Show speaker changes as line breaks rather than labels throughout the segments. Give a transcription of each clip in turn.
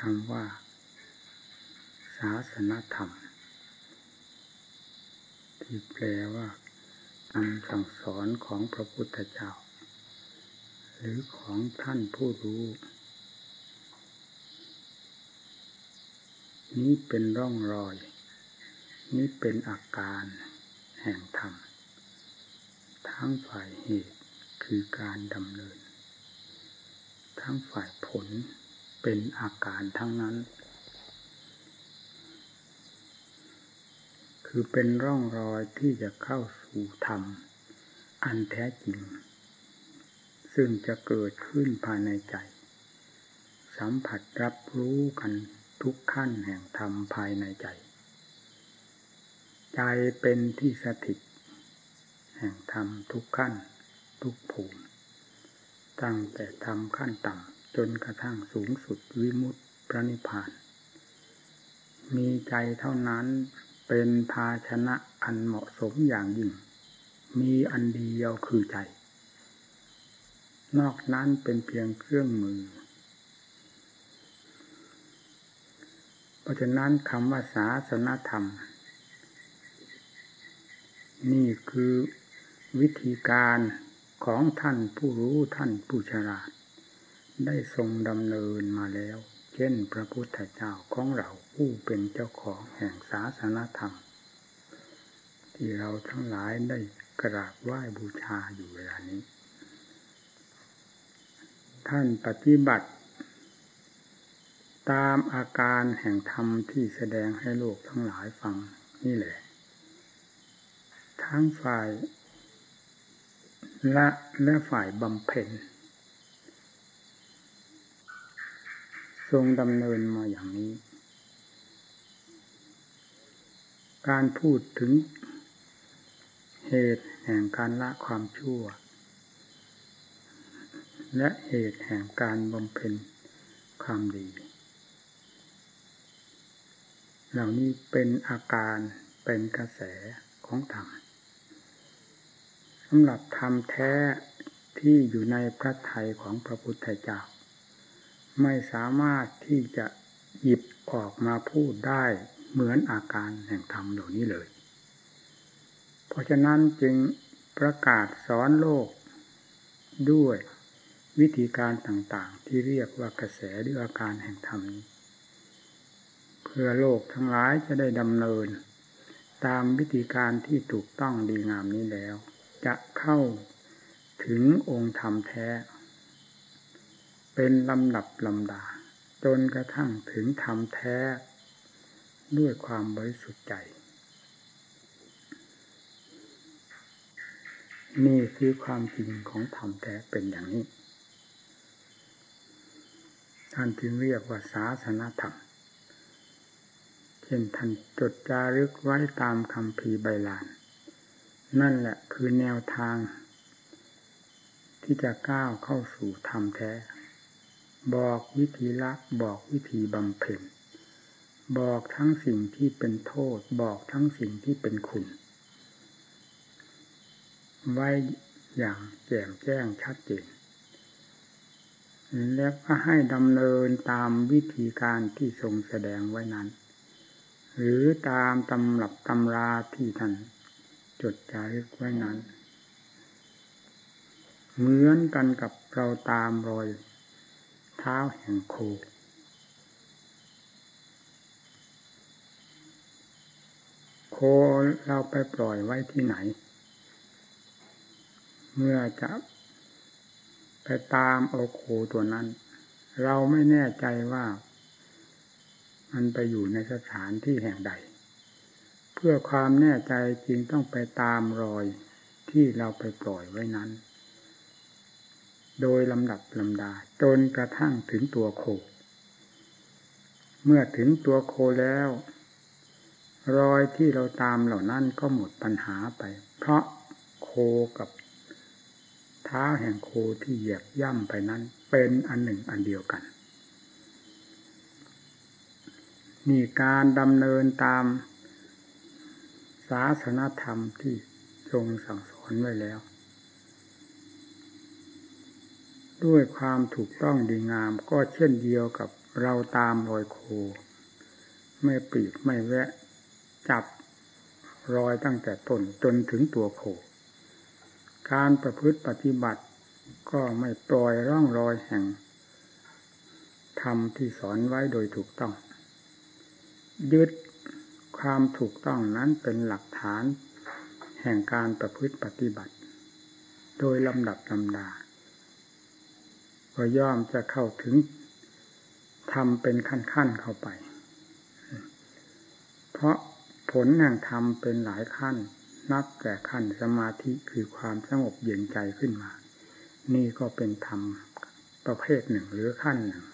คำว่า ศาสนธรรม ที่แปลว่าคำสั่งสอนของพระพุทธเจ้า หรือของท่านผู้รู้ นี้เป็นร่องรอย นี้เป็นอาการแห่งธรรม ทั้งฝ่ายเหตุคือการดำเนิน ทั้งฝ่ายผล เป็นอาการทั้งนั้น คือเป็นร่องรอยที่จะเข้าสู่ธรรม อันแท้จริง ซึ่งจะเกิดขึ้นภายในใจ สัมผัสรับรู้กันทุกขั้นแห่งธรรมภายในใจ ใจเป็นที่สถิต แห่งธรรมทุกขั้น ทุกภูมิ ตั้งแต่ธรรมขั้นต่ำ จนกระทั่งสูงสุดวิมุตติพระนิพพาน มีใจเท่านั้นเป็นภาชนะอันเหมาะสมอย่างยิ่ง มีอันเดียวคือใจ นอกนั้นเป็นเพียงเครื่องมือ เพราะฉะนั้นคำว่าศาสนธรรม นี่คือวิธีการของท่านผู้รู้ท่านผู้ฉลาด ได้ทรงดำเนินมาแล้ว เช่นพระพุทธเจ้าของเราผู้เป็นเจ้าของแห่งศาสนธรรม ที่เราทั้งหลายได้กราบไหว้บูชาอยู่เวลานี้ ท่านปฏิบัติ ตามอาการแห่งธรรมที่แสดงให้โลกทั้งหลายฟังนี่แหละ ทั้งฝ่ายละและฝ่ายบำเพ็ญ ทรงดำเนินมาอย่างนี้ การพูดถึงเหตุแห่งการละความชั่ว และเหตุแห่งการบำเพ็ญความดี เหล่านี้เป็นอาการเป็นกระแสของธรรมสำหรับธรรมแท้ที่อยู่ในพระทัยของพระพุทธเจ้า ไม่สามารถที่จะหยิบออกมาพูดได้เหมือนอาการแห่งธรรมเหล่านี้เลย เพราะฉะนั้นจึงประกาศสอนโลกด้วยวิธีการต่างๆ ที่เรียกว่ากระแสหรืออาการแห่งธรรมนี้ เพื่อโลกทั้งหลายจะได้ดำเนิน ตามวิธีการที่ถูกต้องดีงามนี้แล้ว จะเข้าถึงองค์ธรรมแท้ เป็นลำดับลำดา จนกระทั่งถึงธรรมแท้ ด้วยความบริสุทธิ์ใจ นี่คือความจริงของธรรมแท้เป็นอย่างนี้ ท่านจึงเรียกว่าศาสนาธรรมเช่นท่านจดจารึกไว้ตามคำพีใบลาน นั่นแหละคือแนวทางที่จะก้าวเข้าสู่ธรรมแท้ บอกวิธีละบอกวิธีบำเพ็ญบอกทั้งสิ่งที่เป็นโทษ บอกทั้งสิ่งที่เป็นคุณ ไว้อย่างแจ่มแจ้งชัดเจนแล้วก็ให้ดำเนินตามวิธีการที่ทรงแสดงไว้นั้น หรือตามตำรับตำราที่ท่านจดจารึกไว้นั้น เหมือนกันกับเราตามรอย ท้าแห่งโค โคเราไปปล่อยไว้ที่ไหน เมื่อจะไปตามเอาโคตัวนั้น เราไม่แน่ใจว่า มันไปอยู่ในสถานที่แห่งใด เพื่อความแน่ใจจริงต้องไปตามรอยที่เราไปปล่อยไว้นั้น โดยลำดับลำดา จนกระทั่งถึงตัวโค เมื่อถึงตัวโคแล้ว รอยที่เราตามเหล่านั้นก็หมดปัญหาไป เพราะโคกับเท้าแห่งโคที่เหยียบย่ำไปนั้น เป็นอันหนึ่งอันเดียวกัน นี่การดำเนินตามศาสนธรรมที่ทรงสั่งสอนไว้แล้ว ด้วยความถูกต้องดีงาม ก็เช่นเดียวกับเราตามรอยโค ไม่ปีกไม่แวะ จับรอยตั้งแต่ต้นจนถึงตัวโค การประพฤติปฏิบัติก็ไม่ปล่อยร่องรอยแห่งธรรมที่สอนไว้โดยถูกต้อง ยึดความถูกต้องนั้นเป็นหลักฐาน แห่งการประพฤติปฏิบัติ โดยลำดับลำดา ก็ย่อมจะเข้าถึงทำเป็นขั้นๆเข้าไป เพราะผลแห่งธรรมเป็นหลายขั้น นับแต่ขั้นสมาธิคือความสงบเย็นใจขึ้นมา นี่ก็เป็นธรรมประเภทหนึ่งหรือขั้นหนึ่ง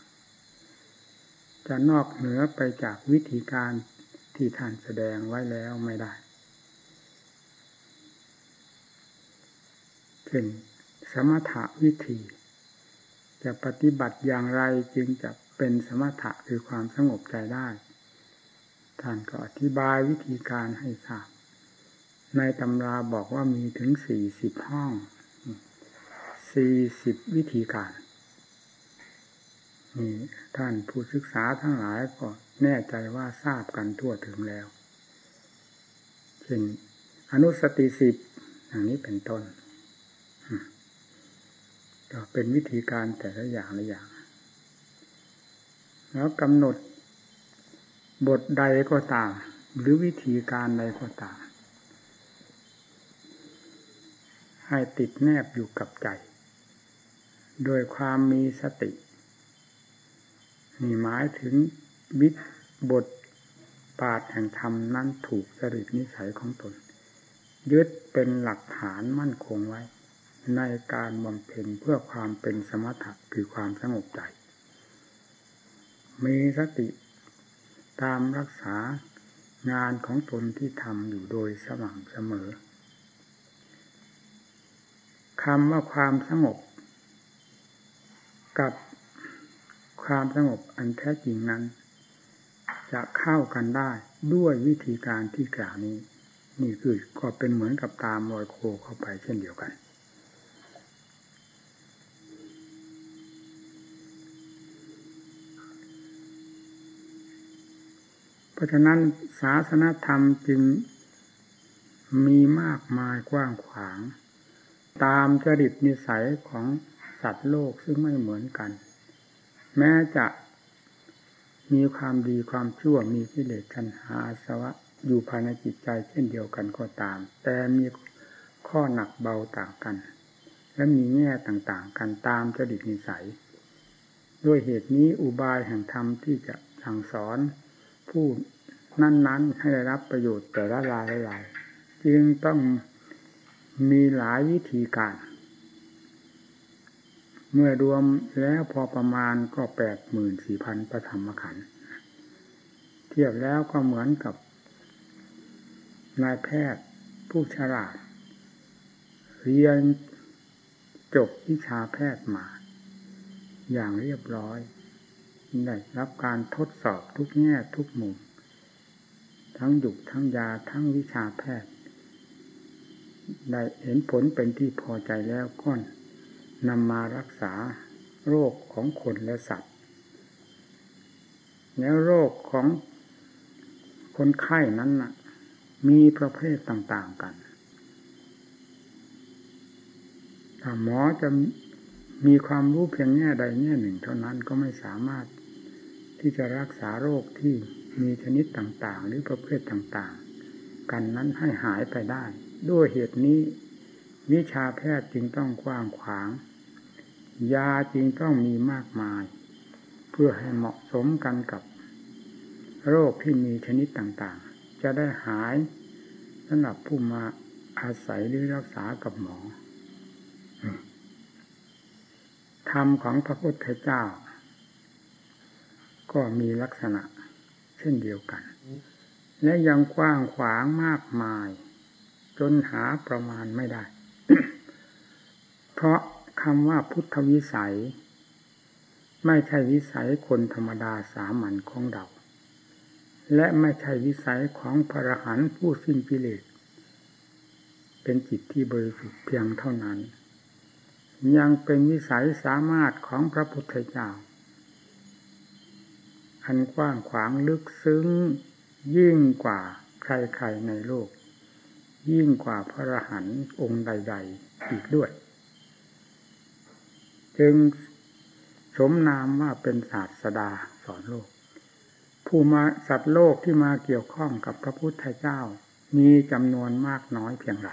จะนอกเหนือไปจากวิธีการที่ท่านแสดงไว้แล้วไม่ได้เช่นสมถะวิธี จะปฏิบัติอย่างไรจึงจะเป็นสมถะคือความสงบใจได้ ท่านก็อธิบายวิธีการให้ทราบ ในตำราบอกว่ามีถึงสี่สิบห้องสี่สิบวิธีการนี่ท่านผู้ศึกษาทั้งหลายก็แน่ใจว่าทราบกันทั่วถึงแล้ว เช่นอนุสติสิบอย่างนี้เป็นต้น ก็เป็นวิธีการแต่ละอย่างละอย่าง แล้วกำหนดบทใดก็ตาม หรือวิธีการใดก็ตาม ให้ติดแนบอยู่กับใจ โดยความมีสตินี่หมายถึงวิบทปาดแห่งธรรมนั้นถูกจริตนิสัยของตน ยึดเป็นหลักฐานมั่นคงไว้ ในการบำเพ็ญเพื่อความเป็นสมถะคือความสงบใจ มีสติตามรักษางานของตนที่ทำอยู่โดยสม่ำเสมอคำว่าความสงบ กับความสงบอันแท้จริงนั้น จะเข้ากันได้ด้วยวิธีการที่กล่าวนี้ นี่คือก็เป็นเหมือนกับตามรอยโคเข้าไปเช่นเดียวกัน เพราะฉะนั้นศาสนธรรมจึงมีมากมายกว้างขวาง ตามจริตนิสัยของสัตว์โลกซึ่งไม่เหมือนกัน แม้จะมีความดีความชั่วมีกิเลสกันหาสวะ อยู่ภายในจิตใจเช่นเดียวกันก็ตาม แต่มีข้อหนักเบาต่างกัน และมีแง่ต่างๆ กันตามจดิตนิสัย ด้วยเหตุนี้อุบายแห่งธรรมที่จะสั่งสอน ผู้นั้น ๆ ให้ได้รับประโยชน์แต่ละรายละจึงต้องมีหลายวิธีการ เมื่อรวมแล้วพอประมาณก็แปดหมื่นสี่พันประธรรมขันธ์เทียบแล้วก็เหมือนกับนายแพทย์ผู้ฉลาด เรียนจบวิชาแพทย์มา อย่างเรียบร้อย ได้รับการทดสอบทุกแง่ทุกมุม ทั้งดุกทั้งยาทั้งวิชาแพทย์ ได้เห็นผลเป็นที่พอใจแล้วก้อนนำมารักษาโรคของคนและสัตว์ แล้วโรคของคนไข้นั้นนะมีประเภทต่าง ๆกันถ้าหมอจะมีความรู้เพียงแง่ใดแง่หนึ่งเท่านั้นก็ไม่สามารถ ที่จะรักษาโรคที่มีชนิดต่างๆ หรือประเภทต่างๆ กันนั้นให้หายไปได้ ด้วยเหตุนี้ วิชาแพทย์จึงต้องกว้างขวาง ยาจริงต้องมีมากมาย เพื่อให้เหมาะสมกันกับ โรคที่มีชนิดต่างๆ จะได้หายสำหรับผู้มาอาศัยหรือรักษากับหมอธรรมของพระพุทธเจ้า ก็มีลักษณะเช่นเดียวกัน และยังกว้างขวางมากมาย จนหาประมาณไม่ได้ เพราะคำว่าพุทธวิสัย ไม่ใช่วิสัยคนธรรมดาสามัญของเรา และไม่ใช่วิสัยของพระหันผู้สิ้นกิเลสเป็นจิตที่บริสุทธิ์เพียงเท่านั้น ยังเป็นวิสัยสามารถของพระพุทธเจ้า อันกว้างขวางลึกซึ้ง ยิ่งกว่าใครๆในโลก ยิ่งกว่าพระรหันต์องค์ใด ๆ อีกด้วย จึงสมนามว่าเป็นศาสดาสอนโลก ผู้มาสัตว์โลกที่มาเกี่ยวข้องกับพระพุทธเจ้า มีจำนวนมากน้อยเพียงไร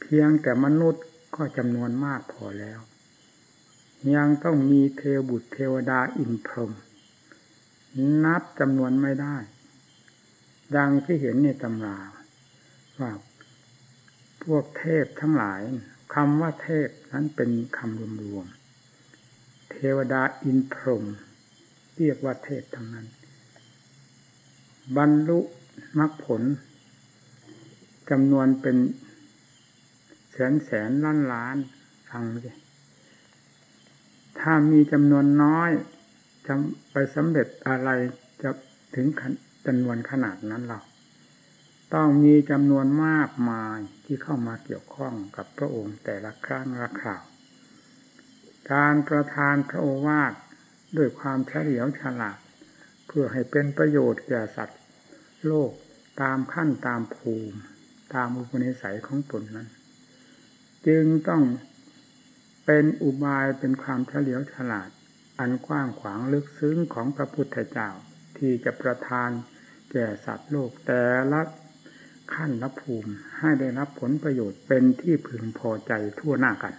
เพียงแต่มนุษย์ก็จำนวนมากพอแล้ว ยังต้องมีเทวบุตรเทวดาอินพรหมนับจำนวนไม่ได้ ดังที่เห็นในตำราว่าพวกเทพทั้งหลายคำว่าเทพนั้นเป็นคำรวมๆเทวดาอินพรหมเรียกว่าเทพทั้งนั้น บรรลุมรรคผลจำนวนเป็นแสนแสนล้านล้านฟังดิ ถ้ามีจำนวนน้อยจะไปสำเร็จอะไรจะถึงจำนวนขนาดนั้นเรา ต้องมีจำนวนมากมายที่เข้ามาเกี่ยวข้องกับพระองค์แต่ละครั้งละคราว การประทานพระโอวาทด้วยความเฉลียวฉลาด เพื่อให้เป็นประโยชน์แก่สัตว์ โลกตามขั้นตามภูมิ ตามอุปนิสัยของตนนั้น จึงต้อง เป็นอุบายเป็นความเฉลียวฉลาด อันกว้างขวางลึกซึ้งของพระพุทธเจ้า ที่จะประทานแก่สัตว์โลกแต่ละขั้นละภูมิให้ได้รับผลประโยชน์เป็นที่พึงพอใจทั่วหน้ากัน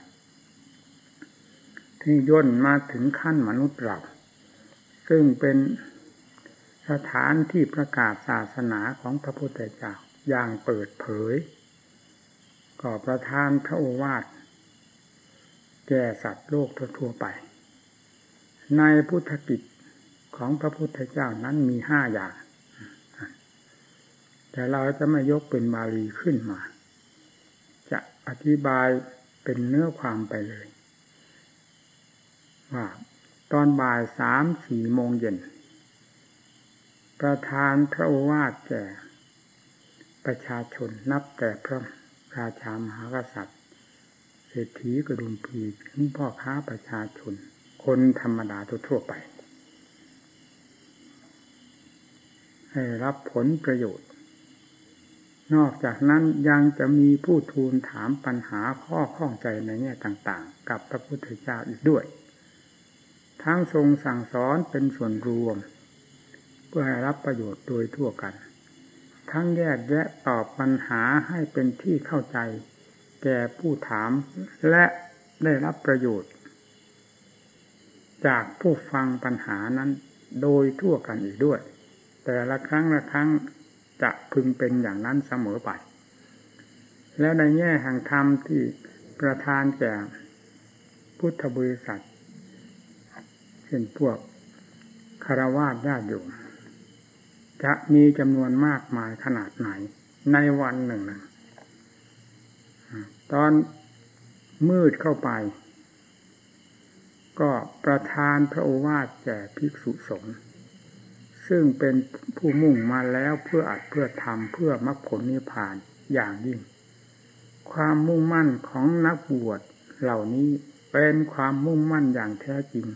ที่ย่นมาถึงขั้นมนุษย์เรา ซึ่งเป็นสถานที่ประกาศศาสนาของพระพุทธเจ้าอย่างเปิดเผยก่อประทานพระโอวาท แก่สัตว์โลกทั่วไป ในพุทธกิจของพระพุทธเจ้านั้นมีห้าอย่าง แต่เราจะไม่ยกเป็นบาลีขึ้นมา จะอธิบายเป็นเนื้อความไปเลย ว่าตอนบ่ายสามสี่โมงเย็น ประธานพระโอวาทแก่ ประชาชนนับแต่พระราชามหากษัตริย์ เศรษฐีกระดุมพีถึงพ่อค้าประชาชน คนธรรมดาทั่วไป ให้รับผลประโยชน์ นอกจากนั้นยังจะมีผู้ทูลถามปัญหาข้อข้องใจในแง่ต่างๆ กับพระพุทธเจ้าอีกด้วย ทั้งทรงสั่งสอนเป็นส่วนรวม เพื่อให้รับประโยชน์โดยทั่วกัน ทั้งแยกแยะตอบปัญหาให้เป็นที่เข้าใจ แก่ผู้ถามและได้รับประโยชน์ จากผู้ฟังปัญหานั้นโดยทั่วกันอีกด้วย แต่ละครั้งละครั้งจะพึงเป็นอย่างนั้นเสมอไป แล้วในแง่แห่งธรรมที่ประทานแก่พุทธบริษัทเช่นพวกคารวะญาติโยมจะมีจำนวนมากมายขนาดไหนในวันหนึ่งนะ ตอนมืดเข้าไป ก็ประทานพระโอวาทแก่ภิกษุสงฆ์ซึ่งเป็นผู้มุ่งมาแล้วเพื่ออัดเพื่อทำเพื่อมรรคผลนิพพานอย่างยิ่ง ความมุ่งมั่นของนักบวชเหล่านี้เป็นความมุ่งมั่นอย่างแท้จริง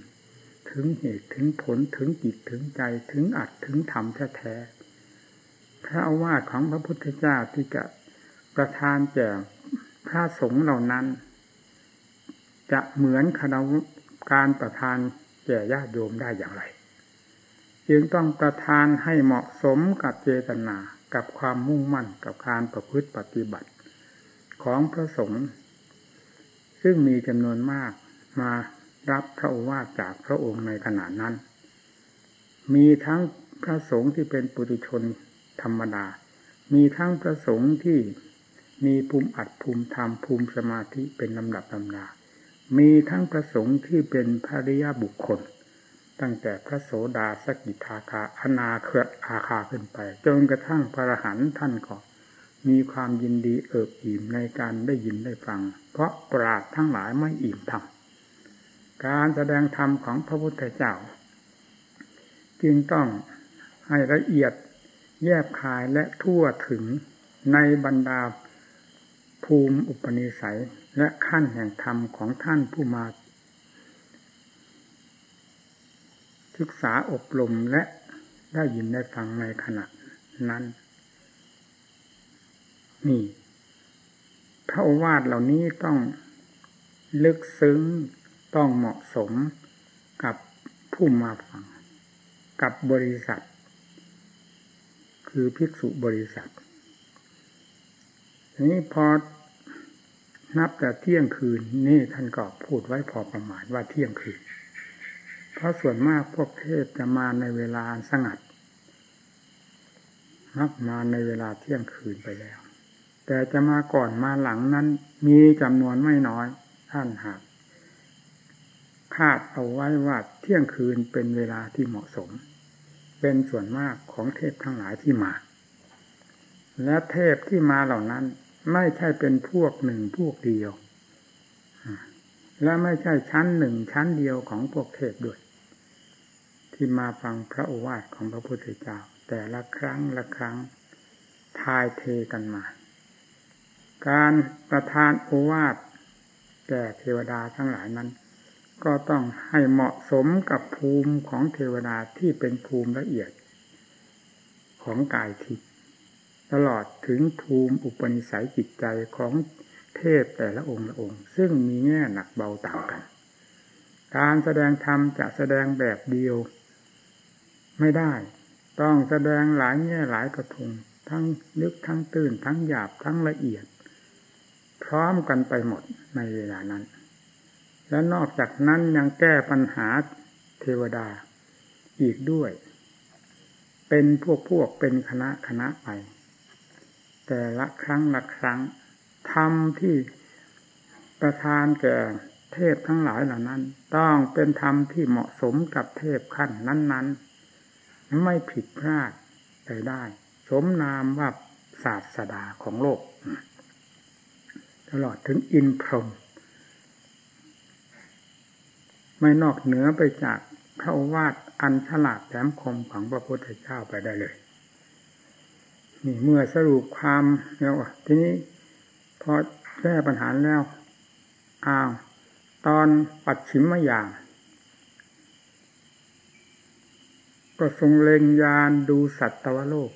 ถึงเหตุถึงผลถึงจิตถึงใจถึงอัดถึงธรรมแท้ๆพระอาวาสของพระพุทธเจ้าที่จะประทานแก่ พระสงฆ์เหล่านั้น จะเหมือนคณะการประทานแก่ญาติโยมได้อย่างไร จึงต้องประทานให้เหมาะสมกับเจตนากับความมุ่งมั่นกับการประพฤติปฏิบัติ ของพระสงฆ์ซึ่งมีจำนวนมากมารับพระโอวาทจากพระองค์ในขณะนั้น มีทั้งพระสงฆ์ที่เป็นปุถุชนธรรมดา มีทั้งพระสงฆ์ที่ มีภูมิอัดภูมิธรรมภูมิสมาธิเป็นลำดับลำดามีทั้งพระสงฆ์ที่เป็นภริยาบุคคล ตั้งแต่พระโสดาสกิทาคาอนาเครืออาคาขึ้นไป จนกระทั่งพระอรหันต์ท่านก็มีความยินดีเอิบอิ่มในการได้ยินได้ฟัง เพราะปราดทั้งหลายไม่อิ่มธรรมการแสดงธรรมของพระพุทธเจ้า จึงต้องให้ละเอียดแยบคายและทั่วถึงในบรรดา ภูมิอุปนิสัยและขั้นแห่งธรรมของท่านผู้มา ศึกษาอบรมและได้ยินได้ฟังในขณะนั้น นี่ พระโอวาทเหล่านี้ต้องลึกซึ้งต้องเหมาะสมกับผู้มาฟัง กับบริษัท คือภิกษุบริษัท นี้พอนับแต่เที่ยงคืนนี่ท่านก็พูดไว้พอประมาณว่าเที่ยงคืน เพราะส่วนมากพวกเทพจะมาในเวลาสงัดมักมาในเวลาเที่ยงคืนไปแล้ว แต่จะมาก่อนมาหลังนั้นมีจำนวนไม่น้อย ท่านหากคาดเอาไว้ว่าเที่ยงคืนเป็นเวลาที่เหมาะสม เป็นส่วนมากของเทพทั้งหลายที่มา และเทพที่มาเหล่านั้น ไม่ใช่เป็นพวกหนึ่งพวกเดียว และไม่ใช่ชั้นหนึ่งชั้นเดียวของพวกเทพด้วย ที่มาฟังพระโอวาทของพระพุทธเจ้า แต่ละครั้งละครั้งทายเทกันมา การประทานโอวาทแก่เทวดาทั้งหลายนั้น ก็ต้องให้เหมาะสมกับภูมิของเทวดาที่เป็นภูมิละเอียดของกายทิพย ตลอดถึงภูมิอุปนิสัยจิตใจของเทพแต่ละองค์ละองค์ ซึ่งมีแง่หนักเบาต่างกัน การแสดงธรรมจะแสดงแบบเดียว ไม่ได้ ต้องแสดงหลายแง่หลายกระทงทั้งลึกทั้งตื้นทั้งหยาบทั้งละเอียด พร้อมกันไปหมดในเวลานั้น และนอกจากนั้นยังแก้ปัญหาเทวดาอีกด้วย เป็นพวกพวกเป็นคณะคณะไป แต่ละครั้งละครั้งทำที่ประทานแก่เทพทั้งหลายเหล่านั้น ต้องเป็นธรรมที่เหมาะสมกับเทพขั้นนั้นๆ ไม่ผิดพลาดไปได้ สมนามว่าศาสดาของโลก ตลอดถึงอินพรหมไม่นอกเหนือไปจากพระวาทอันฉลาดแหลมคมของพระพุทธเจ้าไปได้เลย นี่เมื่อสรุปความแล้วทีนี้พอแก้ปัญหาแล้วอ้าวตอนปัดฉิมมาอย่าง ก็ทรงเล็งยานดูสัตวโลก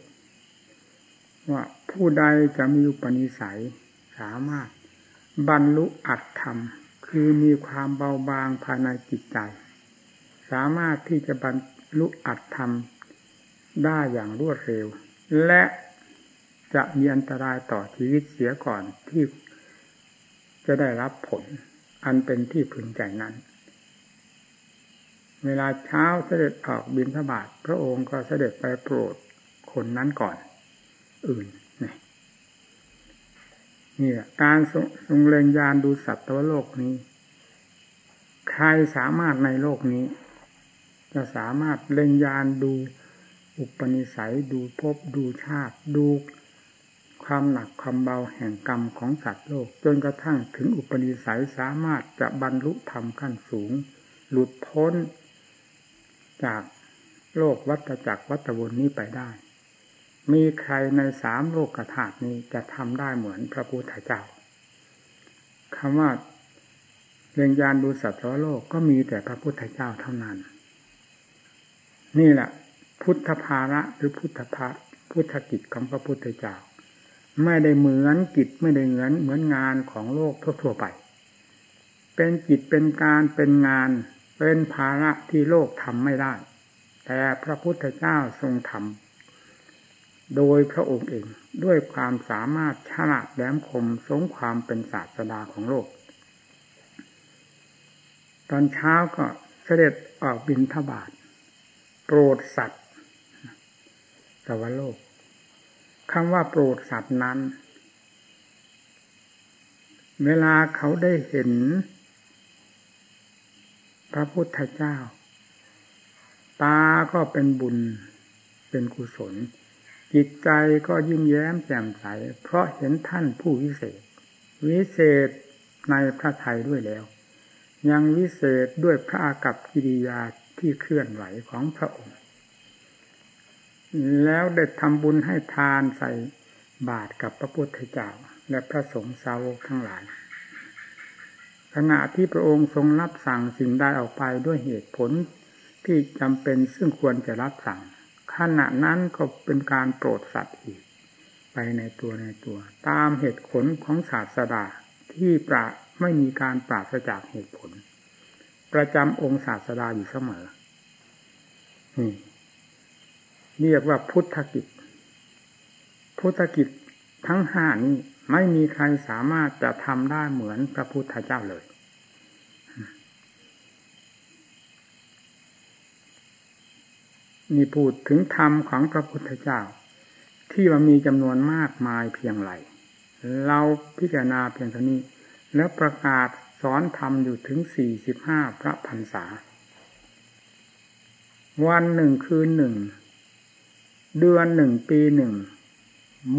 ว่าผู้ใดจะมีอุปนิสัยสามารถบรรลุอัตธรรม คือมีความเบาบางภายในจิตใจ สามารถที่จะบรรลุอัตธรรมได้อย่างรวดเร็ว และ จะมีอันตรายต่อชีวิตเสียก่อนที่จะได้รับผล อันเป็นที่พึงใจนั้น เวลาเช้าเสด็จออกบินทบาทพระองค์ก็เสด็จไปโปรดคนนั้นก่อน อื่นนี่การทรงเล็งยานดูสัตว์โลกนี้ ใครสามารถในโลกนี้ จะสามารถเล็งยานดูอุปนิสัยดูภพดูชาติ ดู ความหนักความเบาแห่งกรรมของสัตว์โลก จนกระทั่งถึงอุปนิสัยสามารถจะบรรลุธรรมขั้นสูง หลุดพ้น จากโลกวัฏจักรวัฏวนนี้ไปได้ มีใครในสามโลกธาตุนี้จะทำได้เหมือนพระพุทธเจ้าคำว่าเรียนยานดูสัตว์โลกก็มีแต่พระพุทธเจ้าเท่านั้น นี่แหละพุทธภาระหรือพุทธภาพุทธกิจของพระพุทธเจ้า ไม่ได้เหมือนกิจไม่ได้เหมือนเหมือนงานของโลกทั่วๆไป เป็นกิจเป็นการเป็นงานเป็นภาระที่โลกทำไม่ได้ แต่พระพุทธเจ้าทรงทำโดยพระองค์เองด้วยความสามารถฉลาดแหลมคมสงความเป็นศาสดาของโลก ตอนเช้าก็เสด็จออกบินทบาทโปรดสัตว์สวโลก คำว่าโปรดสัตว์นั้น เวลาเขาได้เห็น พระพุทธเจ้า ตาก็เป็นบุญเป็นกุศล จิตใจก็ยิ้มแย้มแจ่มใส เพราะเห็นท่านผู้วิเศษ วิเศษในพระไทยด้วยแล้ว ยังวิเศษด้วยพระอากับกิริยาที่เคลื่อนไหวของพระองค์ แล้วได้ทำบุญให้ทานใส่บาตรกับพระพุทธเจ้า และพระสงฆ์สาวกทั้งหลาย ขณะที่พระองค์ทรงรับสั่งสิ่งใดออกไปด้วยเหตุผลที่จำเป็นซึ่งควรจะรับสั่ง ขณะนั้นก็เป็นการโปรดสัตว์อีก ไปในตัวในตัว ตามเหตุผลของศาสดาที่ปราไม่มีการปราศจากเหตุผล ประจำองค์ศาสดาอยู่เสมอนี่ เรียกว่าพุทธกิจ พุทธกิจทั้งห้านี้ไม่มีใครสามารถจะทำได้เหมือนพระพุทธเจ้าเลย มีพูดถึงธรรมของพระพุทธเจ้า ที่ว่ามีจำนวนมากมายเพียงไรเราพิจารณาเพียงเท่านี้ แล้วประกาศสอนธรรมอยู่ถึงสี่สิบห้าพระพรรษา วันหนึ่งคืนหนึ่ง เดือนหนึ่งปีหนึ่ง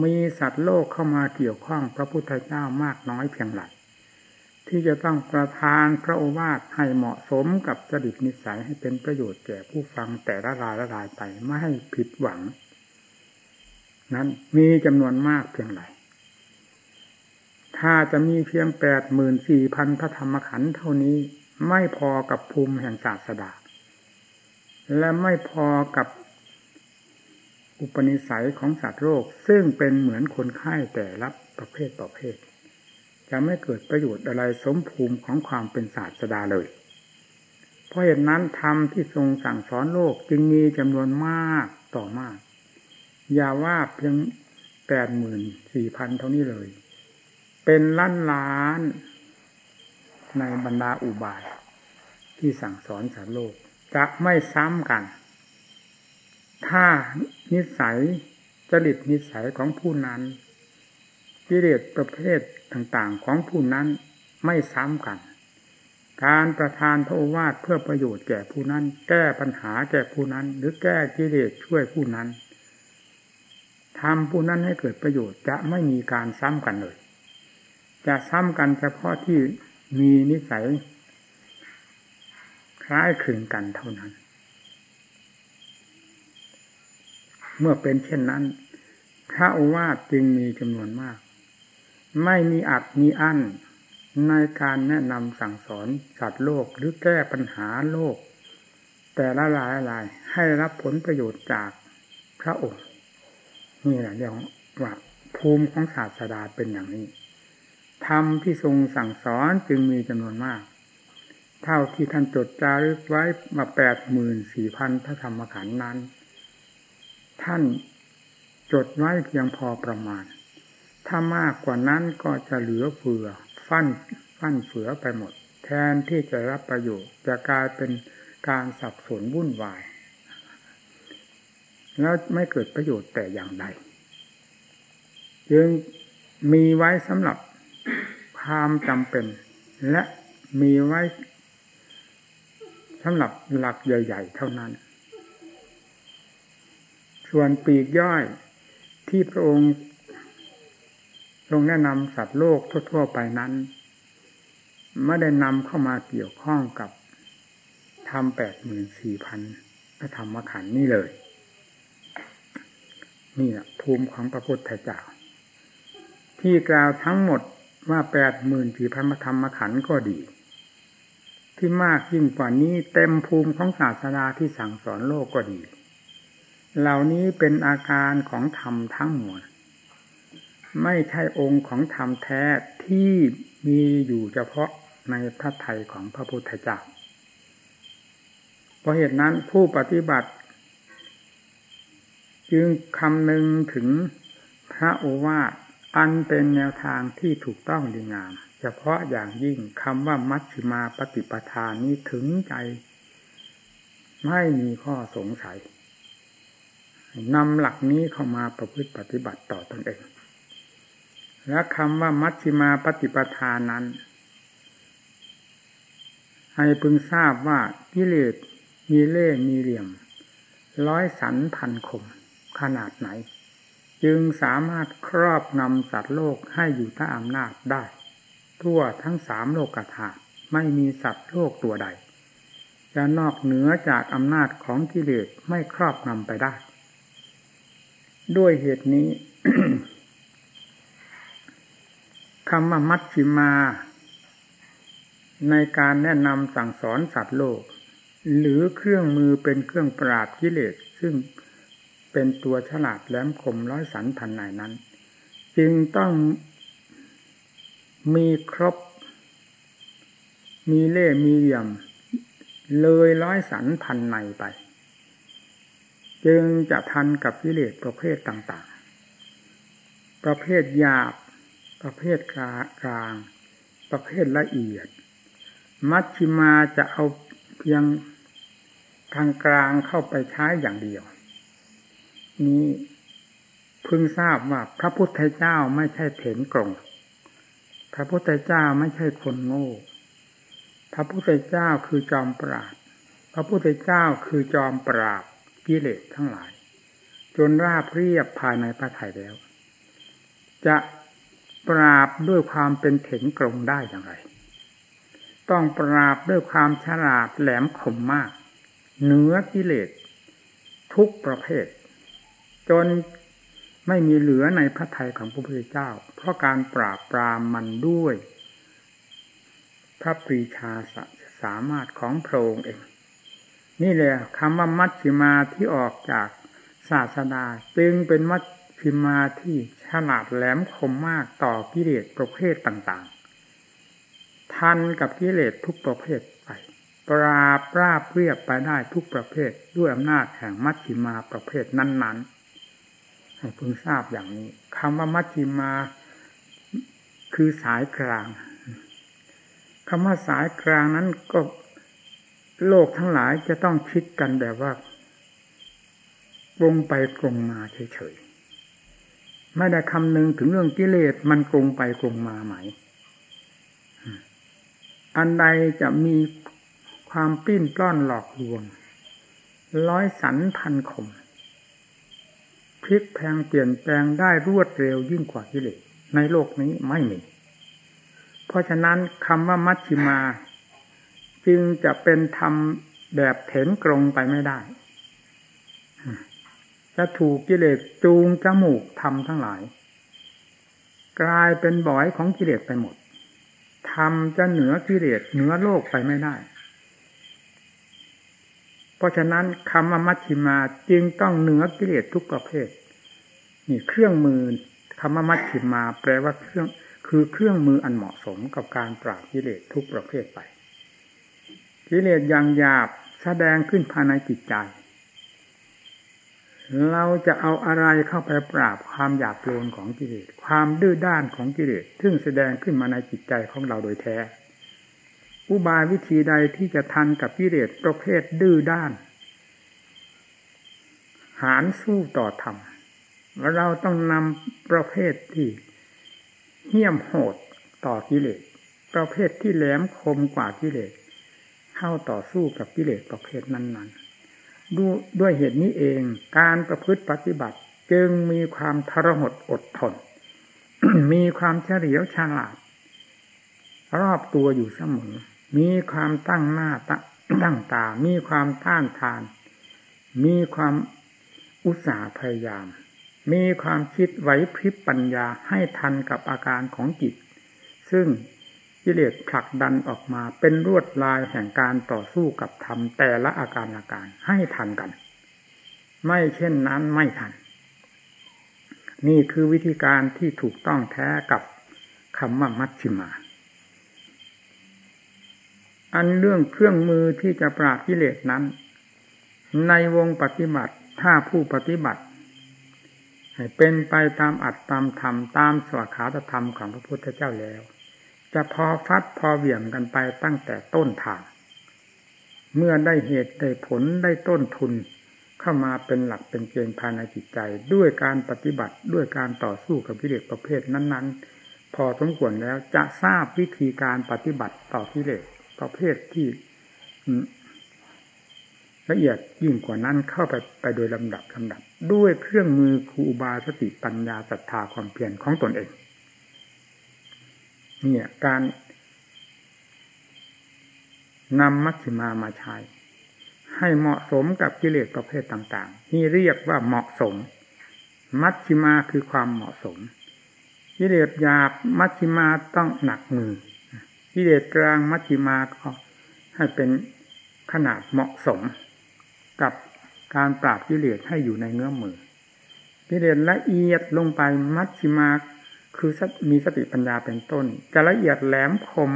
มีสัตว์โลกเข้ามาเกี่ยวข้องพระพุทธเจ้ามากน้อยเพียงไรที่จะต้องประทานพระโอวาทให้เหมาะสมกับจริตนิสัยให้เป็นประโยชน์แก่ผู้ฟังแต่ละรายละรายไปไม่ให้ผิดหวัง นั้นมีจำนวนมากเพียงไรถ้าจะมีเพียงแปดหมื่นสี่พันพระธรรมขันธ์เท่านี้ไม่พอกับภูมิแห่งศาสดาและไม่พอกับ อุปนิสัยของสัตว์โรค ซึ่งเป็นเหมือนคนไข้แต่ละประเภทประเภทจะไม่เกิดประโยชน์อะไรสมภูมิของความเป็นศาสดาเลย เพราะเหตุนั้นธรรมที่ทรงสั่งสอนโลกจึงมีจำนวนมากต่อมาก อย่าว่าเพียงแปดหมื่นสี่พันเท่านี้เลย เป็นล้านล้านในบรรดาอุบาย ที่สั่งสอนสัตว์โลก จะไม่ซ้ำกัน ถ้า นิสัยจริตนิสัยของผู้นั้นกิเลสประเภทต่างๆของผู้นั้นไม่ซ้ำกัน การประทานพระโอวาทเพื่อประโยชน์แก่ผู้นั้น แก้ปัญหาแก่ผู้นั้น หรือแก้กิเลสช่วยผู้นั้นทำผู้นั้นให้เกิดประโยชน์จะไม่มีการซ้ำกันเลย จะซ้ำกันเฉพาะที่มีนิสัยคล้ายคลึงกันเท่านั้น เมื่อเป็นเช่นนั้น พระโอวาทจึงมีจำนวนมาก ไม่มีอัดมีอั้นในการแนะนำสั่งสอนสัตว์โลกหรือแก้ปัญหาโลก แต่ละรายรายให้รับผลประโยชน์จากพระองค์นี่แหละเรียกว่าภูมิของศาสดาเป็นอย่างนี้ธรรมที่ทรงสั่งสอนจึงมีจำนวนมาก เท่าที่ท่านจดจารึกไว้มาแปดหมื่นสี่พันพระธรรมขันธ์นั้น ท่านจดไว้เพียงพอประมาณ ถ้ามากกว่านั้นก็จะเหลือเฟือ ฟั่นฟั่นเฟือไปหมด แทนที่จะรับประโยชน์จะกลายเป็นการสับสนวุ่นวาย แล้วไม่เกิดประโยชน์แต่อย่างใดจึงมีไว้สำหรับความจำเป็น และมีไว้สำหรับหลักใหญ่ ๆ เท่านั้น ส่วนปีกย่อยที่พระองค์ทรงแนะนำสัตว์โลกทั่ว ๆ ไปนั้นไม่ได้นำเข้ามาเกี่ยวข้องกับธรรมแปดหมื่นสี่พันพระธรรมขันธ์นี่เลย นี่แหละภูมิของพระพุทธเจ้า ที่กล่าวทั้งหมดว่าแปดหมื่นสี่พันพระธรรมขันธ์ก็ดี ที่มากยิ่งกว่านี้เต็มภูมิของศาสนาที่สั่งสอนโลกก็ดี เหล่านี้เป็นอาการของธรรมทั้งหมดไม่ใช่องค์ของธรรมแท้ที่มีอยู่เฉพาะในพระไทยของพระพุทธเจ้า เพราะเหตุนั้นผู้ปฏิบัติ จึงคำนึงถึงพระโอวาทอันเป็นแนวทางที่ถูกต้องดีงาม เฉพาะอย่างยิ่งคำว่ามัชฌิมาปฏิปทานนี้ถึงใจ ไม่มีข้อสงสัย นำหลักนี้เข้ามาประพฤติปฏิบัติต่อตอนเอง และคำว่ามัชฌิมาปฏิปทานั้น ให้พึงทราบว่ากิเลสมีเล่มีเหลี่ยม ร้อยสันพันคม ขนาดไหน จึงสามารถครอบงำสัตว์โลกให้อยู่ใต้อำนาจได้ ทั่วทั้งสามโลกธาตุไม่มีสัตว์โลกตัวใด จะนอกเหนือจากอำนาจของกิเลสไม่ครอบงำไปได้ ด้วยเหตุนี้คำว่ามัชชิมา ในการแนะนำสั่งสอนสัตว์โลก หรือเครื่องมือเป็นเครื่องปราบกิเลสซึ่งเป็นตัวฉลาดแหลมคมร้อยสันพันในนั้น จึงต้องมีครบ มีเล่มีเหลี่ยม เลยร้อยสันพันในไป จึงจะทันกับกิเลสประเภทต่างๆ ประเภทหยาบ ประเภทกลาง ประเภทละเอียด มัชชิมาจะเอาเพียงทางกลางเข้าไปใช้อย่างเดียว นี้พึงทราบว่าพระพุทธเจ้าไม่ใช่เถนกรงพระพุทธเจ้าไม่ใช่คนโง่ พระพุทธเจ้าคือจอมปราบพระพุทธเจ้าคือจอมปราบ กิเลสทั้งหลาย จนราบเรียบภายในพระทัยแล้ว จะปราบด้วยความเป็นเถนกรงได้อย่างไร ต้องปราบด้วยความฉลาดแหลมคมมาก เหนือกิเลสทุกประเภท จนไม่มีเหลือในพระทัยของพระพุทธเจ้า เพราะการปราบปรามมันด้วย พระปรีชาสามารถของพระองค์เอง นี่แหละคำว่ามัชชิมาที่ออกจากศาสนาจึงเป็นมัชชิมาที่ฉลาดแหลมคมมากต่อกิเลสประเภทต่างๆ ทันกับกิเลสทุกประเภทไป ปราบปราบเรียบไปได้ทุกประเภทด้วยอำนาจแห่งมัชชิมาประเภทนั้น ๆ ให้พึงทราบอย่างนี้คำว่ามัชฌิมาคือสายกลางคำว่าสายกลางนั้นก็ โลกทั้งหลายจะต้องคิดกันแบบว่าตรงไปตรงมาเฉยๆไม่ได้คำนึงถึงเรื่องกิเลสมันตรงไปตรงมาไหม อันใดจะมีความปิ้นปล้อนหลอกลวง ร้อยสันพันคมพลิกแพงเปลี่ยนแปลงได้รวดเร็วยิ่งกว่ากิเลสในโลกนี้ไม่มี เพราะฉะนั้นคำว่ามัชชิมา จึงจะเป็นธรรมแบบเถนกรงไปไม่ได้ จะถูกกิเลสจูงจมูกทำทั้งหลาย กลายเป็นบ่อยของกิเลสไปหมดทำจะเหนือกิเลสเหนือโลกไปไม่ได้ เพราะฉะนั้นคำว่ามัชชิมาจึงต้องเหนือกิเลสทุกประเภท นี่เครื่องมือคำว่ามัชชิมา แปลว่าเครื่องคือเครื่องมืออันเหมาะสมกับการปราบกิเลสทุกประเภทไป กิเลสอย่างหยาบแสดงขึ้นภายในจิตใจ เราจะเอาอะไรเข้าไปปราบความหยาบโลนของกิเลสความดื้อด้านของกิเลสซึ่งแสดงขึ้นมาในจิตใจของเราโดยแท้ อุบายวิธีใดที่จะทันกับกิเลสประเภทดื้อด้าน หารสู้ต่อธรรมเราต้องนำประเภทที่เหี้ยมโหดต่อกิเลสประเภทที่แหลมคมกว่ากิเลส เข้าต่อสู้กับกิเลสประเภทนั้นๆดูด้วยเหตุนี้เองการประพฤติปฏิบัติจึงมีความทรหดอดทน มีความเฉลียวฉลาด รอบตัวอยู่เสมอ มีความตั้งหน้าตั้งตา มีความต้านทาน มีความอุตสาห์พยายาม มีความคิดไหวพริบปัญญาให้ทันกับอาการของจิต ซึ่ง กิเลสผลักดันออกมาเป็นรวดลายแห่งการต่อสู้กับธรรมแต่ละอาการอาการให้ทันกัน ไม่เช่นนั้นไม่ทัน นี่คือวิธีการที่ถูกต้องแท้กับคำว่ามัชชิมา อันเรื่องเครื่องมือที่จะปราบกิเลสนั้น ในวงปฏิบัติถ้าผู้ปฏิบัติให้เป็นไปตามอัตตามธรรมตามสวขาตธรรมของพระพุทธเจ้าแล้ว จะพอฟัดพอเหวี่ยงกันไปตั้งแต่ต้นทาง เมื่อได้เหตุได้ผลได้ต้นทุนเข้ามาเป็นหลักเป็นเกณฑ์ภายในจิตใจ ด้วยการปฏิบัติด้วยการต่อสู้กับกิเลสประเภทนั้น ๆ พอสมควรแล้วจะทราบวิธีการปฏิบัติต่อกิเลสประเภทที่ละเอียดยิ่งกว่านั้นเข้าไปไปโดยลำดับลำดับ ด้วยเครื่องมือครูบาสติปัญญาศรัทธาความเพียรของตนเอง นี่ยการนำมัชฌิมามาใช้ ให้เหมาะสมกับกิเลสประเภทต่าง ๆ นี่เรียกว่าเหมาะสม มัชฌิมาคือความเหมาะสม กิเลสหยาบมัชฌิมาต้องหนักมือ กิเลสกลางมัชฌิมาก็ให้เป็นขนาดเหมาะสม กับการปราบกิเลสให้อยู่ในเงื้อมมือกิเลสละเอียดลงไปมัชชิมา คือมีสติปัญญาเป็นต้น จะละเอียดแหลมคม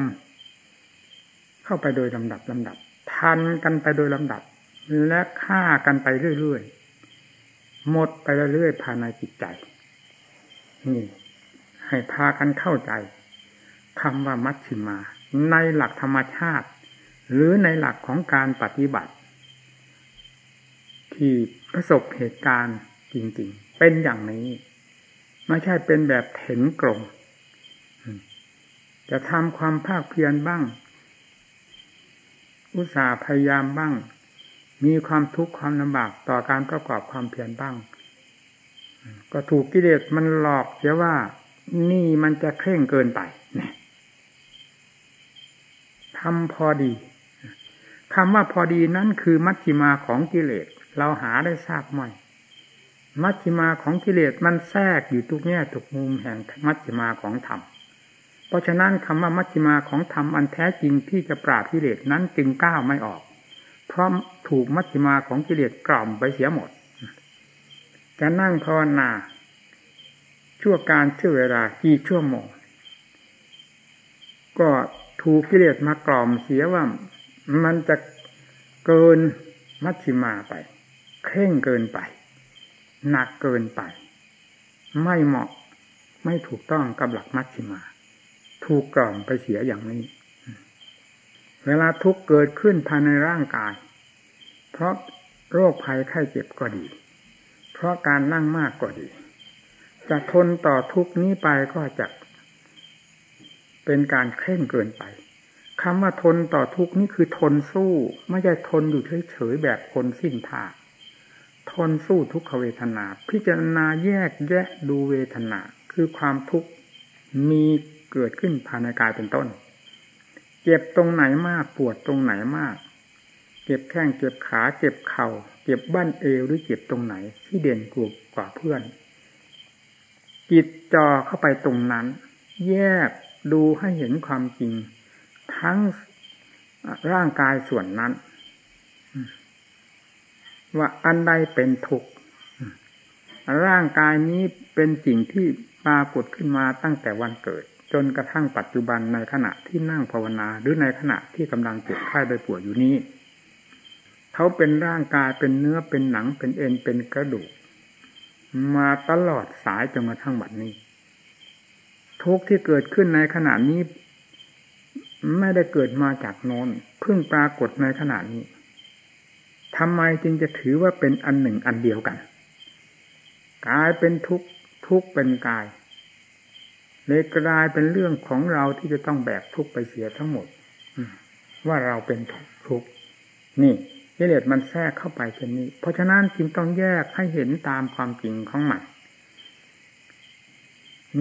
เข้าไปโดยลำดับลำดับ ทันกันไปโดยลำดับ และฆ่ากันไปเรื่อยๆ หมดไปเรื่อยๆภายในจิตใจ นี่ ให้พากันเข้าใจคำว่ามัชชิมา ในหลักธรรมชาติ หรือในหลักของการปฏิบัติ ที่ประสบเหตุการณ์จริง ๆ เป็นอย่างนี้ ไม่ใช่เป็นแบบเห็นกลมจะทำความภาคเพียรบ้าง อุตสาห์พยายามบ้าง มีความทุกข์ความลำบากต่อการประกอบความเพียรบ้าง ก็ถูกกิเลสมันหลอกเสียว่านี่มันจะเคร่งเกินไปนี่ทำพอดีคำว่าพอดีนั้นคือมัชฌิมาของกิเลส เราหาได้ทราบไหม มัชฌิมาของกิเลสมันแทรกอยู่ทุกแง่ทุกมุมแห่งมัชฌิมาของธรรม เพราะฉะนั้นคำว่ามัชฌิมาของธรรมอันแท้จริงที่จะปราบกิเลสนั้นจึงก้าวไม่ออก เพราะถูกมัชฌิมาของกิเลสกล่อมไปเสียหมด จะนั่งภาวนา ชั่วการชั่วเวลากี่ชั่วโมง ก็ถูกกิเลสมากล่อมเสียว่ามันจะเกินมัชฌิมาไปเคร่งเกินไป หนักเกินไป ไม่เหมาะไม่ถูกต้องกับหลักมัชฌิมา ถูกกล่อมไปเสียอย่างนี้ เวลาทุกเกิดขึ้นภายในร่างกาย เพราะโรคภัยไข้เจ็บก็ดี เพราะการนั่งมากก็ดี จะทนต่อทุกนี้ไปก็จะเป็นการเคร่งเกินไปคำว่าทนต่อทุกนี้คือทนสู้ ไม่ใช่ทนอยู่เฉยๆแบบคนสิ้นท่า ทนสู้ทุกขเวทนา พิจารณาแยกแยะดูเวทนา คือความทุกข์มีเกิดขึ้นภายในกายเป็นต้น เจ็บตรงไหนมากปวดตรงไหนมาก เจ็บแข้งเจ็บขาเจ็บเข่า เจ็บบั้นเอวหรือเจ็บตรงไหน ที่เด่นกลุ่กว่าเพื่อน จิตจอเข้าไปตรงนั้น แยกดูให้เห็นความจริง ทั้งร่างกายส่วนนั้น ว่าอันใดเป็นทุกข์ร่างกายนี้เป็นสิ่งที่ปรากฏขึ้นมาตั้งแต่วันเกิด จนกระทั่งปัจจุบันในขณะที่นั่งภาวนาหรือในขณะที่กำลังเจ็บไข้ได้ป่วยอยู่นี้เขาเป็นร่างกายเป็นเนื้อเป็นหนังเป็นเอ็นเป็นกระดูก มาตลอดสายจนกระทั่งบัดนี้ ทุกที่เกิดขึ้นในขณะนี้ ไม่ได้เกิดมาจากโน้นเพิ่งปรากฏในขณะนี้ ทำไมจึงจะถือว่าเป็นอันหนึ่งอันเดียวกันกายเป็นทุกข์ทุกข์เป็นกายเลยกลายเป็นเรื่องของเราที่จะต้องแบกทุกข์ไปเสียทั้งหมดว่าเราเป็นทุกข์นี่กิเลสมันแทรกเข้าไปเช่นนี้ เพราะฉะนั้นจึงต้องแยกให้เห็นตามความจริงของมัน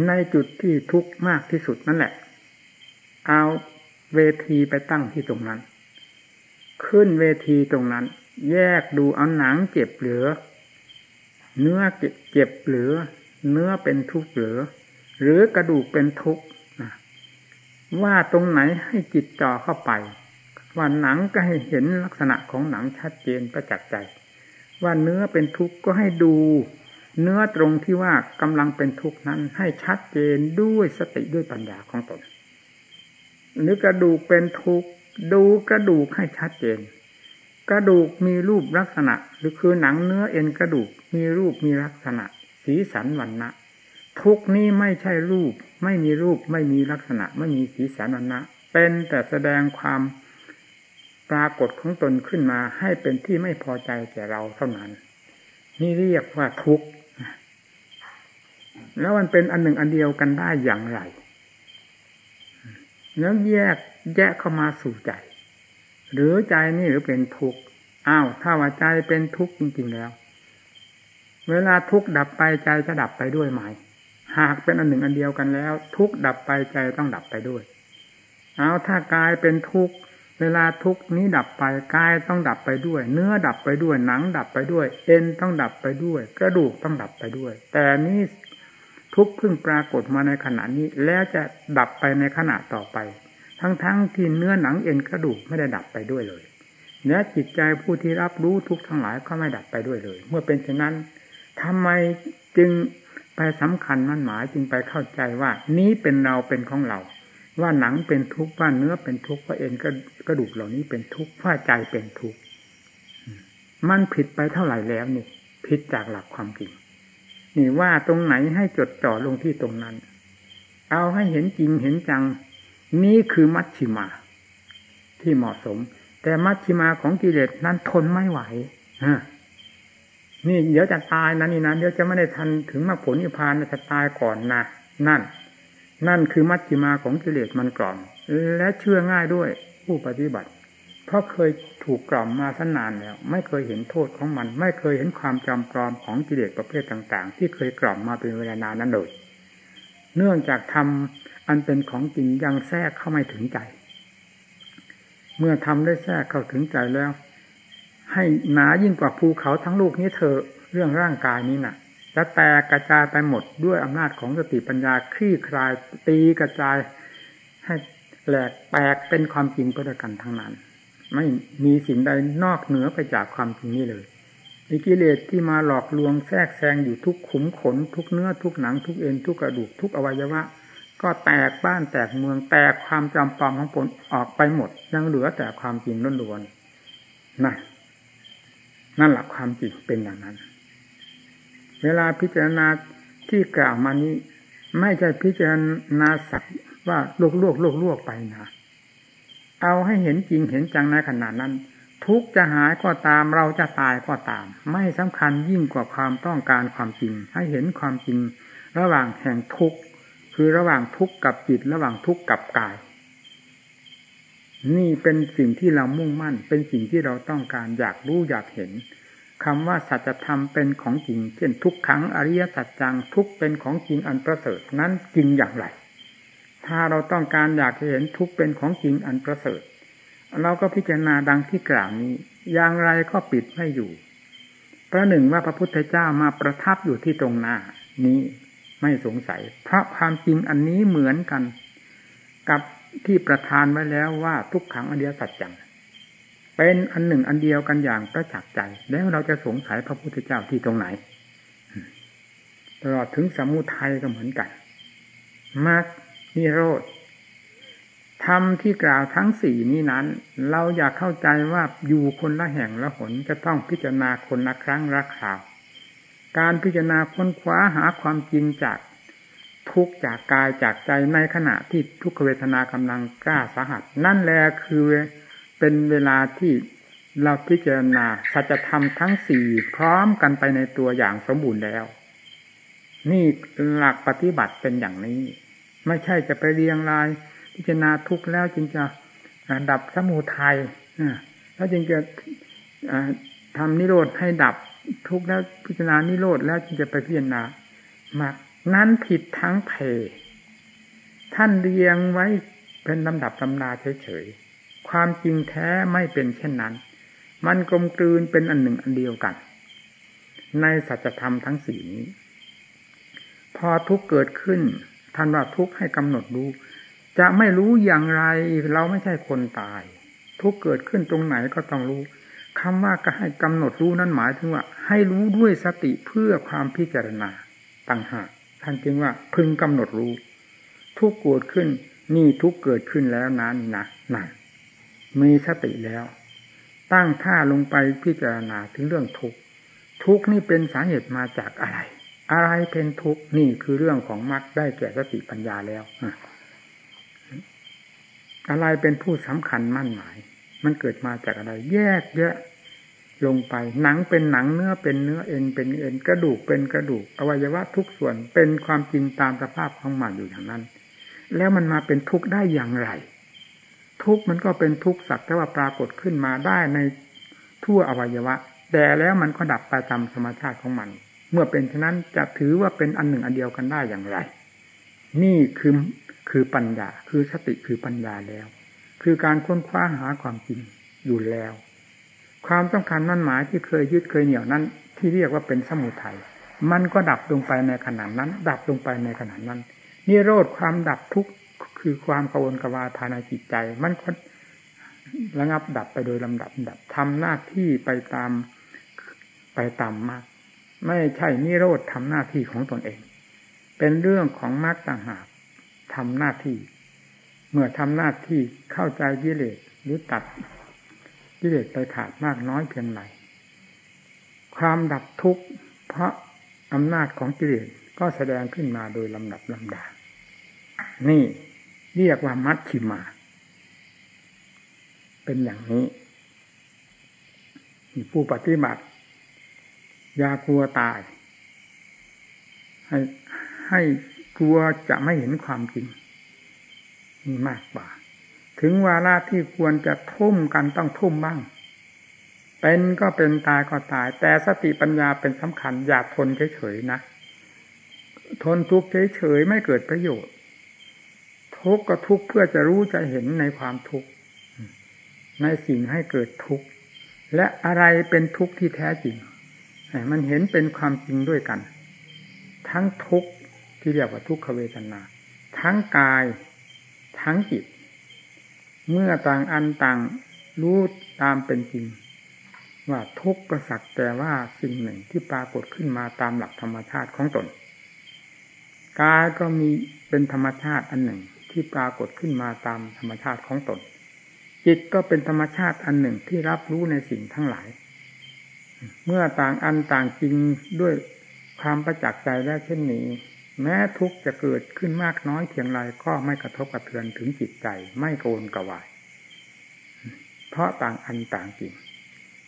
ในจุดที่ทุกข์มากที่สุดนั่นแหละ เอาเวทีไปตั้งที่ตรงนั้น ขึ้นเวทีตรงนั้น แยกดูเอาหนังเจ็บเหลือ เนื้อเจ็บเหลือ เนื้อเป็นทุกข์เหลือ หรือกระดูกเป็นทุกข์ว่าตรงไหนให้จิตจ่อเข้าไป ว่าหนังก็ให้เห็นลักษณะของหนังชัดเจนประจักษ์ใจ ว่าเนื้อเป็นทุกข์ก็ให้ดู เนื้อตรงที่ว่ากำลังเป็นทุกข์นั้นให้ชัดเจนด้วยสติด้วยปัญญาของตนหรือกระดูกเป็นทุกข์ดูกระดูกให้ชัดเจน กระดูกมีรูปลักษณะ หรือคือหนังเนื้อเอ็นกระดูกมีรูปมีลักษณะ สีสันวันนะทุกนี้ไม่ใช่รูป ไม่มีรูปไม่มีลักษณะ ไม่มีสีสันวันนะเป็นแต่แสดงความปรากฏของตนขึ้นมาให้เป็นที่ไม่พอใจแก่เราเท่านั้น นี่เรียกว่าทุกข์แล้วมันเป็นอันหนึ่งอันเดียวกันได้อย่างไร แล้วแยกแยกเข้ามาสู่ใจ หรือใจนี่หรือเป็นทุกข์อ้าวถ้าว่าใจเป็นทุกข์จริงๆแล้ว เวลาทุกข์ดับไปใจจะดับไปด้วยไหมหากเป็นอันหนึ่งอันเดียวกันแล้ว ทุกข์ดับไปใจต้องดับไปด้วย เอาถ้ากายเป็นทุกข์เวลาทุกข์นี้ดับไปกายต้องดับไปด้วย เนื้อดับไปด้วยหนังดับไปด้วย เอ็นต้องดับไปด้วย กระดูกต้องดับไปด้วย แต่นี้ทุกข์เพิ่งปรากฏมาในขณะนี้ แล้วจะดับไปในขณะต่อไป ทั้งๆทที่เนื้อหนังเอ็นกระดูกไม่ได้ดับไปด้วยเลยและจิตใจผู้ที่รับรู้ทุกทั้งหลายก็ไม่ดับไปด้วยเลย เมื่อเป็นเช่นนั้นทำไมจึงไปสำคัญมั่นหมายจึงไปเข้าใจว่า นี้เป็นเราเป็นของเรา ว่าหนังเป็นทุกข์ว่าเนื้อเป็นทุกข์ว่าเอ็นกระดูกเหล่านี้เป็นทุกข์ว่าใจเป็นทุกข์มันผิดไปเท่าไหร่แล้วนี่ผิดจากหลักความจริงนี่ว่าตรงไหนให้จดจ่อลงที่ตรงนั้น เอาให้เห็นจริงเห็นจัง นี้คือมัชชิมา ที่เหมาะสม แต่มัชชิมาของกิเลสนั้นทนไม่ไหวนี่เดี๋ยวจะตายนะนี่นะเดี๋ยวจะไม่ได้ทันถึงมรรคผลนิพพานจะตายก่อนนะนั่น นั่นคือมัชชิมาของกิเลสมันกล่อม และเชื่อง่ายด้วยผู้ปฏิบัติ เพราะเคยถูกกล่อมมาสนานแล้ว ไม่เคยเห็นโทษของมัน ไม่เคยเห็นความจำปลอมของกิเลสประเภทต่าง ๆ ที่เคยกล่อมมาเป็นเวลานานนั้นเลย เนื่องจากทำ อันเป็นของจริงยังแทรกเข้าไม่ถึงใจ เมื่อทำได้แทรกเข้าถึงใจแล้ว ให้หนายิ่งกว่าภูเขาทั้งลูกนี้เธอเรื่องร่างกายนี้นะ่ะจะแตกกระจายไปหมดด้วยอำนาจของสติปัญญาคลี่คลายตีกระจาย ให้แหลกแตกเป็นความจริงก็ด้วยกันทั้งนั้น ไม่มีสิ่งใดนอกเหนือไปจากความจริงนี้เลยอิกิเลสที่มาหลอกลวงแทรกแซงอยู่ทุกขุมขน ทุกเนื้อทุกหนังทุกเอ็นทุกกระดูกทุกอวัยวะ ก็แตกบ้านแตกเมืองแตกความจำปอมของผลออกไปหมด ยังเหลือแต่ความจริงล้วนๆนั่นนั่นแหละความจริงเป็นอย่างนั้น เวลาพิจารณาที่กล่าวมานี้ ไม่ใช่พิจารณาสักว่าลวกลวกลวกลวกไปนะเอาให้เห็นจริงเห็นจังในขนาดนั้น ทุกจะหายก็ตามเราจะตายก็ตาม ไม่สำคัญยิ่งกว่าความต้องการความจริง ให้เห็นความจริง ระหว่างแห่งทุก คือระหว่างทุกข์กับจิตระหว่างทุกข์กับกาย นี่เป็นสิ่งที่เรามุ่งมั่น เป็นสิ่งที่เราต้องการอยากรู้อยากเห็นคำว่าสัจธรรมเป็นของจริง เช่นทุกครั้งอริยสัจจังทุกเป็นของจริงอันประเสริฐนั้นจริงอย่างไร ถ้าเราต้องการอยากเห็นทุกเป็นของจริงอันประเสริฐ เราก็พิจารณาดังที่กล่าวนี้ อย่างไรก็ปิดไม่อยู่ประหนึ่งว่าพระพุทธเจ้ามาประทับอยู่ที่ตรงหน้า นี้ ไม่สงสัย เพราะความจริงอันนี้เหมือนกัน กับที่ประทานไว้แล้วว่าทุกขังอริยสัจจังเป็นอันหนึ่งอันเดียวกันอย่างประจักษ์ใจ แล้วเราจะสงสัยพระพุทธเจ้าที่ตรงไหนตลอดถึงสมุทัยก็เหมือนกันมรรคนิโรธธรรมที่กล่าวทั้งสี่นี้นั้น เราอยากเข้าใจว่าอยู่คนละแห่งละหนจะต้องพิจารณาคนละครั้งละคราว การพิจารณาค้นคว้าหาความจริงจากทุกจากกายจากใจในขณะที่ทุกขเวทนากำลังกล้าสาหัส นั่นแหละคือเป็นเวลาที่เราพิจารณาสัจธรรมทั้งสี่พร้อมกันไปในตัวอย่างสมบูรณ์แล้ว นี่หลักปฏิบัติเป็นอย่างนี้ ไม่ใช่จะไปเรียงราย พิจารณาทุกแล้วจึงจะดับสมุทัยแล้วจึงจะทำนิโรธให้ดับ ทุกแล้วพิจารณานิโรธแล้วจึงจะไปพิจารณามากนั้นผิดทั้งเพ ท่านเรียงไว้เป็นลำดับตำนาเฉยๆ ความจริงแท้ไม่เป็นเช่นนั้น มันกลมกลืนเป็นอันหนึ่งอันเดียวกัน ในสัจธรรมทั้งสี่นี้ พอทุกเกิดขึ้นท่านว่าทุกให้กำหนดรู้ จะไม่รู้อย่างไรเราไม่ใช่คนตาย ทุกเกิดขึ้นตรงไหนก็ต้องรู้คำว่าก็ให้กำหนดรู้นั้นหมายถึงว่า ให้รู้ด้วยสติเพื่อความพิจารณาต่างหากท่านจึงว่าพึงกำหนดรู้ ทุกเกิดขึ้น นี่ทุกเกิดขึ้นแล้วนั้นนะนั่นมีสติแล้ว ตั้งท่าลงไปพิจารณาถึงเรื่องทุกทุกนี่เป็นสาเหตุมาจากอะไร อะไรเป็นทุกนี่คือเรื่องของมรรคได้แก่สติปัญญาแล้วอะไรเป็นผู้สำคัญมั่นหมาย มันเกิดมาจากอะไร แยกแยะ ลงไป หนังเป็นหนังเนื้อเป็นเนื้อเอ็นเป็นเอ็นกระดูกเป็นกระดูกอวัยวะทุกส่วนเป็นความจริงตามสภาพของมันอยู่อย่างนั้น แล้วมันมาเป็นทุกข์ได้อย่างไร ทุกข์มันก็เป็นทุกข์สักแต่ว่าปรากฏขึ้นมาได้ในทั่วอวัยวะ แต่แล้วมันก็ดับไปตามธรรมชาติของมัน เมื่อเป็นฉะนั้นจะถือว่าเป็นอันหนึ่งอันเดียวกันได้อย่างไร นี่คือคือปัญญา คือสติคือปัญญาแล้ว คือการค้นคว้าหาความจริงอยู่แล้ว ความสำคัญนั่นหมายที่เคยยึดเคยเหนี่ยวนั้น ที่เรียกว่าเป็นสมุทัยมันก็ดับลงไปในขณะนั้น ดับลงไปในขณะนั้นนิโรธความดับทุกข์คือความกวนกวาภายในจิตใจ มันก็ระงับดับไปโดยลำดับดับทำหน้าที่ไปตามไปตามมากไม่ใช่นิโรธทำหน้าที่ของตนเอง เป็นเรื่องของมรรคต่างหากทำหน้าที่ เมื่อทำหน้าที่เข้าใจกิเลสหรือตัด กิเลสไปขาดมากน้อยเพียงไรความดับทุกข์เพราะอำนาจของกิเลสก็แสดงขึ้นมาโดยลำดับลำดา นี่เรียกว่ามัชชิมา เป็นอย่างนี้ผู้ปฏิบัติยากลัวตาย ให้ให้กลัวจะไม่เห็นความจริงมีมากกว่า ถึงวาระที่ควรจะทุ่มกันต้องทุ่มบ้าง เป็นก็เป็นตายก็ตาย แต่สติปัญญาเป็นสำคัญ อย่าทนเฉยๆนะ ทนทุกข์เฉยๆไม่เกิดประโยชน์ ทุกข์ก็ทุกข์เพื่อจะรู้จะเห็นในความทุกข์ ในสิ่งให้เกิดทุกข์ และอะไรเป็นทุกข์ที่แท้จริง มันเห็นเป็นความจริงด้วยกัน ทั้งทุกข์ที่เรียกว่าทุกขเวทนา ทั้งกาย ทั้งจิต เมื่อต่างอันต่างรู้ตามเป็นจริง ว่าทุกข์ประสักแต่ว่าสิ่งหนึ่งที่ปรากฏขึ้นมาตามหลักธรรมชาติของตนกายก็มีเป็นธรรมชาติอันหนึ่งที่ปรากฏขึ้นมาตามธรรมชาติของตน จิตก็เป็นธรรมชาติอันหนึ่งที่รับรู้ในสิ่งทั้งหลาย เมื่อต่างอันต่างจริงด้วยความประจักษ์ใจแล้วเช่นนี้ แม้ทุกข์จะเกิดขึ้นมากน้อยเพียงไรก็ไม่กระทบกระเทือนถึงจิตใจ ไม่โกนกระวาย เพราะต่างอันต่างจริง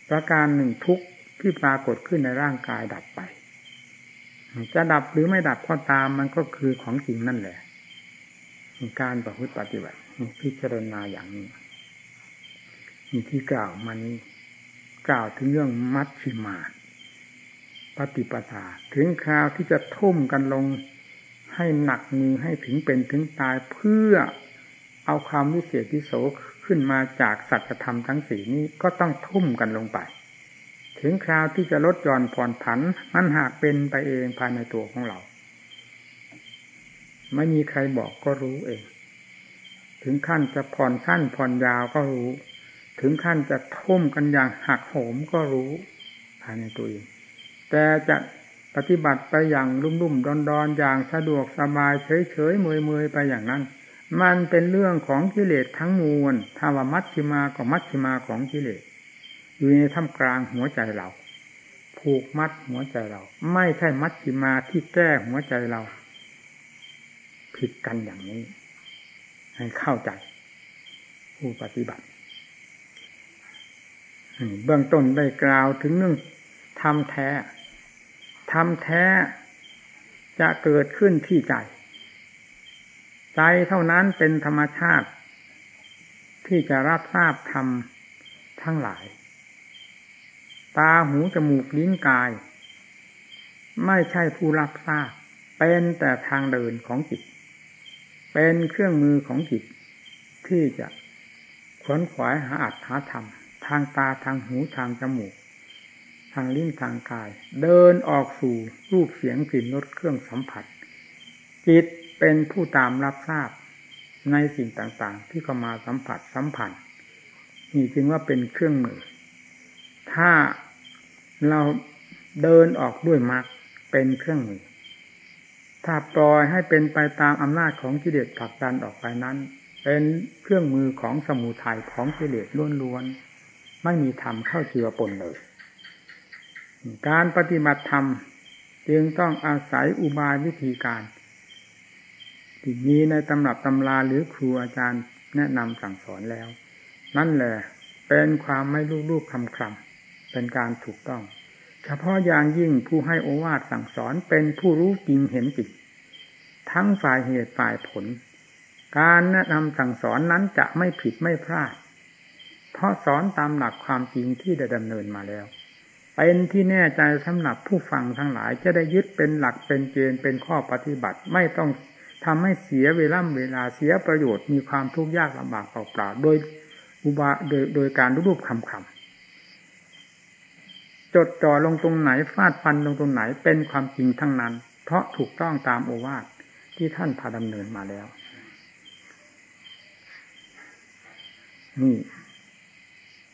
ประการหนึ่งทุกข์ที่ปรากฏขึ้นในร่างกายดับไป จะดับหรือไม่ดับก็ตามมันก็คือของจริงนั่นแหละการประพฤติปฏิบัติพิจารณาอย่างนี้มีที่กล่าวมานี้กล่าวถึงเรื่องมัชชิมาปฏิปทา ถึงคราวที่จะทุ่มกันลง ให้หนักมือให้ถึงเป็นถึงตายเพื่อเอาความวิเศษวิโสขึ้นมาจากสัจธรรมทั้งสี่นี้ก็ต้องทุ่มกันลงไป ถึงคราวที่จะลดหย่อนผ่อนผันมันหากเป็นไปเองภายในตัวของเรา ไม่มีใครบอกก็รู้เอง ถึงขั้นจะผ่อนสั้นผ่อนยาวก็รู้ ถึงขั้นจะทุ่มกันอย่างหักโหมก็รู้ภายในตัวเองแต่จะ ปฏิบัติไปอย่างรุ่มๆดอนๆอย่างสะดวกสบายเฉยๆเมยๆไปอย่างนั้น มันเป็นเรื่องของกิเลสทั้งมวลถ้าว่ามัชชิมาก็มัชชิมาของกิเลสอยู่ในท่ามกลางหัวใจเรา ผูกมัดหัวใจเรา ไม่ใช่มัชชิมาที่แก้หัวใจเรา ผิดกันอย่างนี้ ให้เข้าใจ ผู้ปฏิบัติเบื้องต้นได้กล่าวถึงเรื่องทำแท้ ทำแท้จะเกิดขึ้นที่ใจ ใจเท่านั้นเป็นธรรมชาติ ที่จะรับทราบธรรมทั้งหลาย ตาหูจมูกลิ้นกาย ไม่ใช่ผู้รับทราบ เป็นแต่ทางเดินของจิต เป็นเครื่องมือของจิต ที่จะขวนขวายหาอัตหาธรรม ทางตาทางหูทางจมูกางลิ้นทางกาย เดินออกสู่รูปเสียงกลิ่นรสเครื่องสัมผัส จิตเป็นผู้ตามรับทราบในสิ่งต่างๆ ที่เข้ามาสัมผัสสัมผัสนี่จึงว่าเป็นเครื่องมือ ถ้าเราเดินออกด้วยมรรคเป็นเครื่องมือ ถ้าปล่อยให้เป็นไปตามอำนาจของกิเลสผลักดันออกไปนั้น เป็นเครื่องมือของสมุทัยของกิเลสล้วนๆไม่มีธรรมเข้าเจือปนเลย การปฏิบัติธรรม จึงต้องอาศัยอุบายวิธีการที่มีในตำรับตำราหรือครูอาจารย์แนะนำสั่งสอนแล้ว นั่นแหละเป็นความไม่ลูกลูกคำคำเป็นการถูกต้อง เฉพาะอย่างยิ่งผู้ให้โอวาทสั่งสอนเป็นผู้รู้จริงเห็นจริงทั้งฝ่ายเหตุฝ่ายผล การแนะนำสั่งสอนนั้นจะไม่ผิดไม่พลาด เพราะสอนตามหลักความจริงที่ได้ดำเนินมาแล้ว เป็นที่แน่ใจสำหรับผู้ฟังทั้งหลาย จะได้ยึดเป็นหลักเป็นเกณฑ์เป็นข้อปฏิบัติ ไม่ต้องทำให้เสียเวลาเวลาเสียประโยชน์มีความทุกข์ยากลำบากเปล่าๆโดยอุบาโดยโดยการรูปคำคำจดจ่อลงตรงไหนฟาดฟันลงตรงไหนเป็นความจริงทั้งนั้น เพราะถูกต้องตามโอวาทที่ท่านพาดำเนินมาแล้ว นี่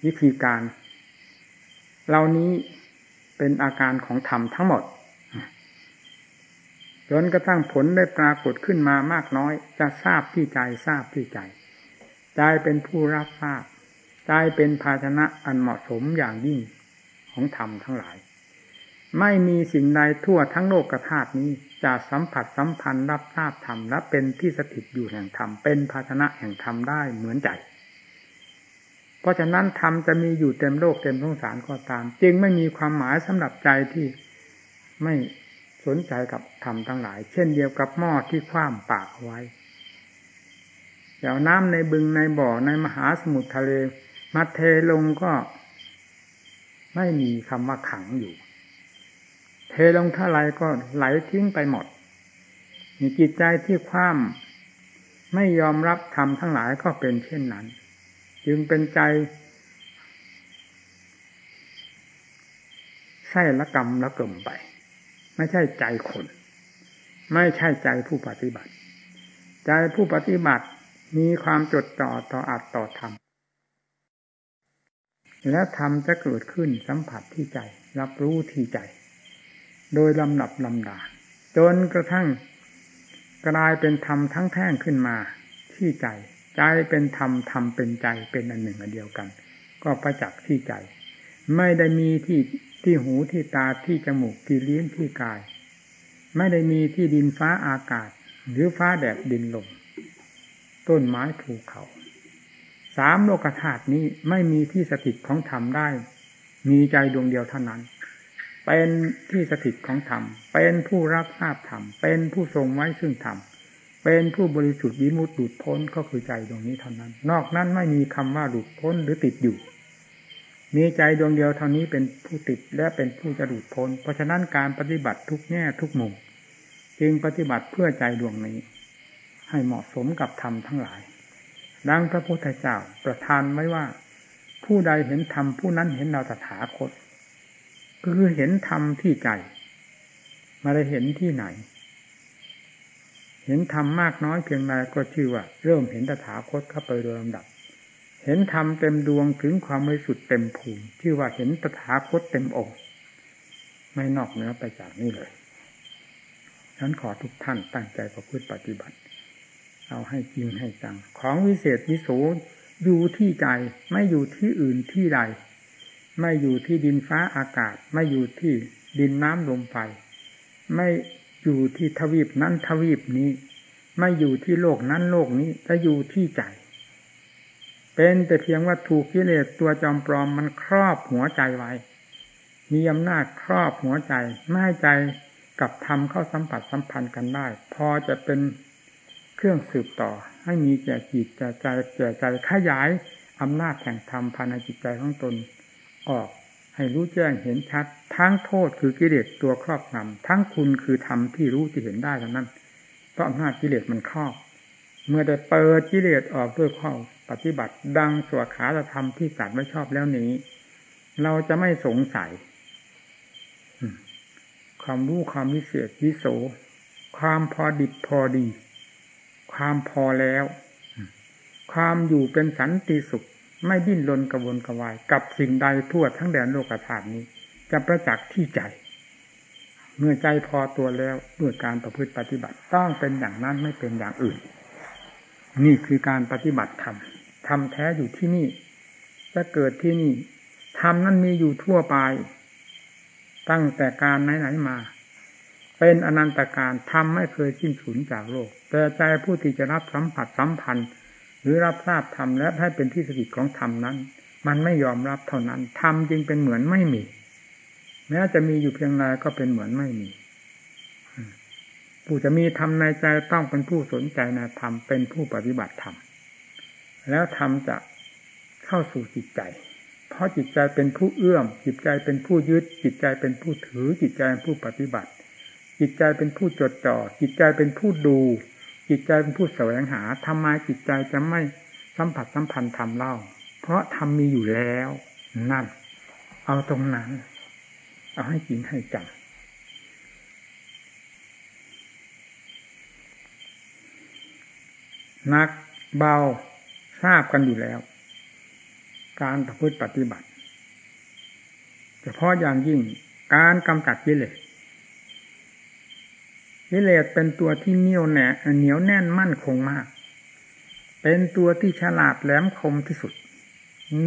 วิธีการ เหล่านี้เป็นอาการของธรรมทั้งหมดจนกระทั่งผลได้ปรากฏขึ้นมามากน้อย จะทราบที่ใจทราบที่ใจใจเป็นผู้รับทราบใจเป็นภาชนะอันเหมาะสมอย่างยิ่งของธรรมทั้งหลาย ไม่มีสิ่งใดทั่วทั้งโลกธาตุนี้จะสัมผัสสัมพันธ์รับทราบธรรมและเป็นที่สถิตอยู่แห่งธรรมเป็นภาชนะแห่งธรรมได้เหมือนใจ เพราะฉะนั้นธรรมจะมีอยู่เต็มโลกเต็มสงสารก็ตาม จึงไม่มีความหมายสำหรับใจที่ไม่สนใจกับธรรมทั้งหลาย เช่นเดียวกับหม้อที่คว่ำปากไว้เดี๋ยวน้ำในบึงในบ่อในมหาสมุทรทะเลมาเทลงก็ไม่มีคำว่าขังอยู่ เทลงเท่าไรก็ไหลทิ้งไปหมด มีจิตใจที่คว่ำไม่ยอมรับธรรมทั้งหลายก็เป็นเช่นนั้น จึงเป็นใจไส้ละกรรมละเกิมไป ไม่ใช่ใจคน ไม่ใช่ใจผู้ปฏิบัติ ใจผู้ปฏิบัติมีความจดจ่อต่ออัดต่อธรรมและธรรมจะเกิดขึ้นสัมผัสที่ใจ รับรู้ที่ใจ โดยลำดับลำดา จนกระทั่งกลายเป็นธรรมทั้งแท่งขึ้นมาที่ใจ ใจเป็นธรรมธรรมเป็นใจเป็นอันหนึ่งอันเดียวกัน ก็ประจักษ์ที่ใจ ไม่ได้มีที่ที่หูที่ตาที่จมูกที่ลิ้นที่กาย ไม่ได้มีที่ดินฟ้าอากาศ หรือฟ้าแดดดินลมต้นไม้ภูเขาสามโลกธาตุนี้ไม่มีที่สถิตของธรรมได้ มีใจดวงเดียวเท่านั้น เป็นที่สถิตของธรรมเป็นผู้รับทราบธรรมเป็นผู้ทรงไว้ซึ่งธรรม เป็นผู้บริสุทธิ์วิมุตติหลุดพ้นก็คือใจดวงนี้เท่านั้น นอกนั้นไม่มีคำว่าหลุดพ้นหรือติดอยู่ มีใจดวงเดียวเท่านี้เป็นผู้ติดและเป็นผู้จะหลุดพ้น เพราะฉะนั้นการปฏิบัติทุกแง่ทุกมุมจึงปฏิบัติเพื่อใจดวงนี้ ให้เหมาะสมกับธรรมทั้งหลาย ดังพระพุทธเจ้าประทานไว้ว่า ผู้ใดเห็นธรรมผู้นั้นเห็นเราตถาคตคือเห็นธรรมที่ใจ มาได้เห็นที่ไหน เห็นธรรมมากน้อยเพียงใดก็ชื่อว่า เริ่มเห็นตถาคตเข้าไปโดยลำดับ เห็นธรรมเต็มดวงถึงความบริสุทธิ์เต็มภูมิชื่อว่าเห็นตถาคตเต็มองค์ไม่นอกเหนือไปจากนี้เลยฉันขอทุกท่านตั้งใจประพฤติปฏิบัติ เอาให้จริงให้จัง ของวิเศษวิโสอยู่ที่ใจไม่อยู่ที่อื่นที่ใด ไม่อยู่ที่ดินฟ้าอากาศ ไม่อยู่ที่ดินน้ำลมไฟไม่ อยู่ที่ทวีปนั้นทวีปนี้ ไม่อยู่ที่โลกนั้นโลกนี้จะอยู่ที่ใจ เป็นแต่เพียงว่าถูกกิเลสตัวจอมปลอมมันครอบหัวใจไว้ มีอำนาจครอบหัวใจไม่ให้ใจกับธรรมเข้าสัมผัสสัมพันธ์กันได้ พอจะเป็นเครื่องสืบต่อ ให้มีแก่จิตแก่ใจแก่ใจขยายอำนาจแห่งธรรมภายในจิตใจของตนออก ให้รู้แจ้งเห็นชัด ทั้งโทษคือกิเลสตัวครอบงำทั้งคุณคือธรรมที่รู้ที่เห็นได้ทั้งนั้นเพราะอำนาจกิเลสมันครอบ เมื่อได้เปิดกิเลสออกด้วยข้อปฏิบัติ ดังสวขาธรรมที่สัตว์ไม่ชอบแล้วนี้ เราจะไม่สงสัย ความรู้ความวิเศษวิโส ความพอดิบพอดี ความพอแล้ว ความอยู่เป็นสันติสุข ไม่ดิ้นรนกระวนกระวาย กับสิ่งใดทั่วทั้งแดนโลกธาตุนี้ จะประจักษ์ที่ใจ เมื่อใจพอตัวแล้วด้วยการประพฤติปฏิบัติต้องเป็นอย่างนั้นไม่เป็นอย่างอื่น นี่คือการปฏิบัติธรรมธรรมแท้อยู่ที่นี่ จะเกิดที่นี่ธรรมนั้นมีอยู่ทั่วไป ตั้งแต่การไหนๆมา เป็นอนันตการธรรมไม่เคยสิ้นสุดจากโลก แต่ใจผู้ที่จะรับสัมผัสสัมพันธ์ หรือรับทราบธรรมและให้เป็นที่สถิตของธรรมนั้น มันไม่ยอมรับเท่านั้นธรรมจึงเป็นเหมือนไม่มี แม้จะมีอยู่เพียงไรก็เป็นเหมือนไม่มีผู้จะมีธรรมในใจต้องเป็นผู้สนใจในธรรมเป็นผู้ปฏิบัติธรรมแล้วธรรมจะเข้าสู่จิตใจ เพราะจิตใจเป็นผู้เอื้อม จิตใจเป็นผู้ยึด จิตใจเป็นผู้ถือ จิตใจเป็นผู้ปฏิบัติ จิตใจเป็นผู้จดจ่อ จิตใจเป็นผู้ดู จิตใจเป็นผู้แสวงหาทำไมจิตใจจะไม่สัมผัสสัมพันธ์ธรรมเล่า เพราะธรรมมีอยู่แล้ว นั่น เอาตรงนั้น เอาให้จริงให้จังนักเบาทราบกันอยู่แล้ว การประพฤติปฏิบัติ เฉพาะอย่างยิ่งการกำจัดกิเลส กิเลสเป็นตัวที่เหนียวแน่เหนียวแน่นมั่นคงมาก เป็นตัวที่ฉลาดแหลมคมที่สุด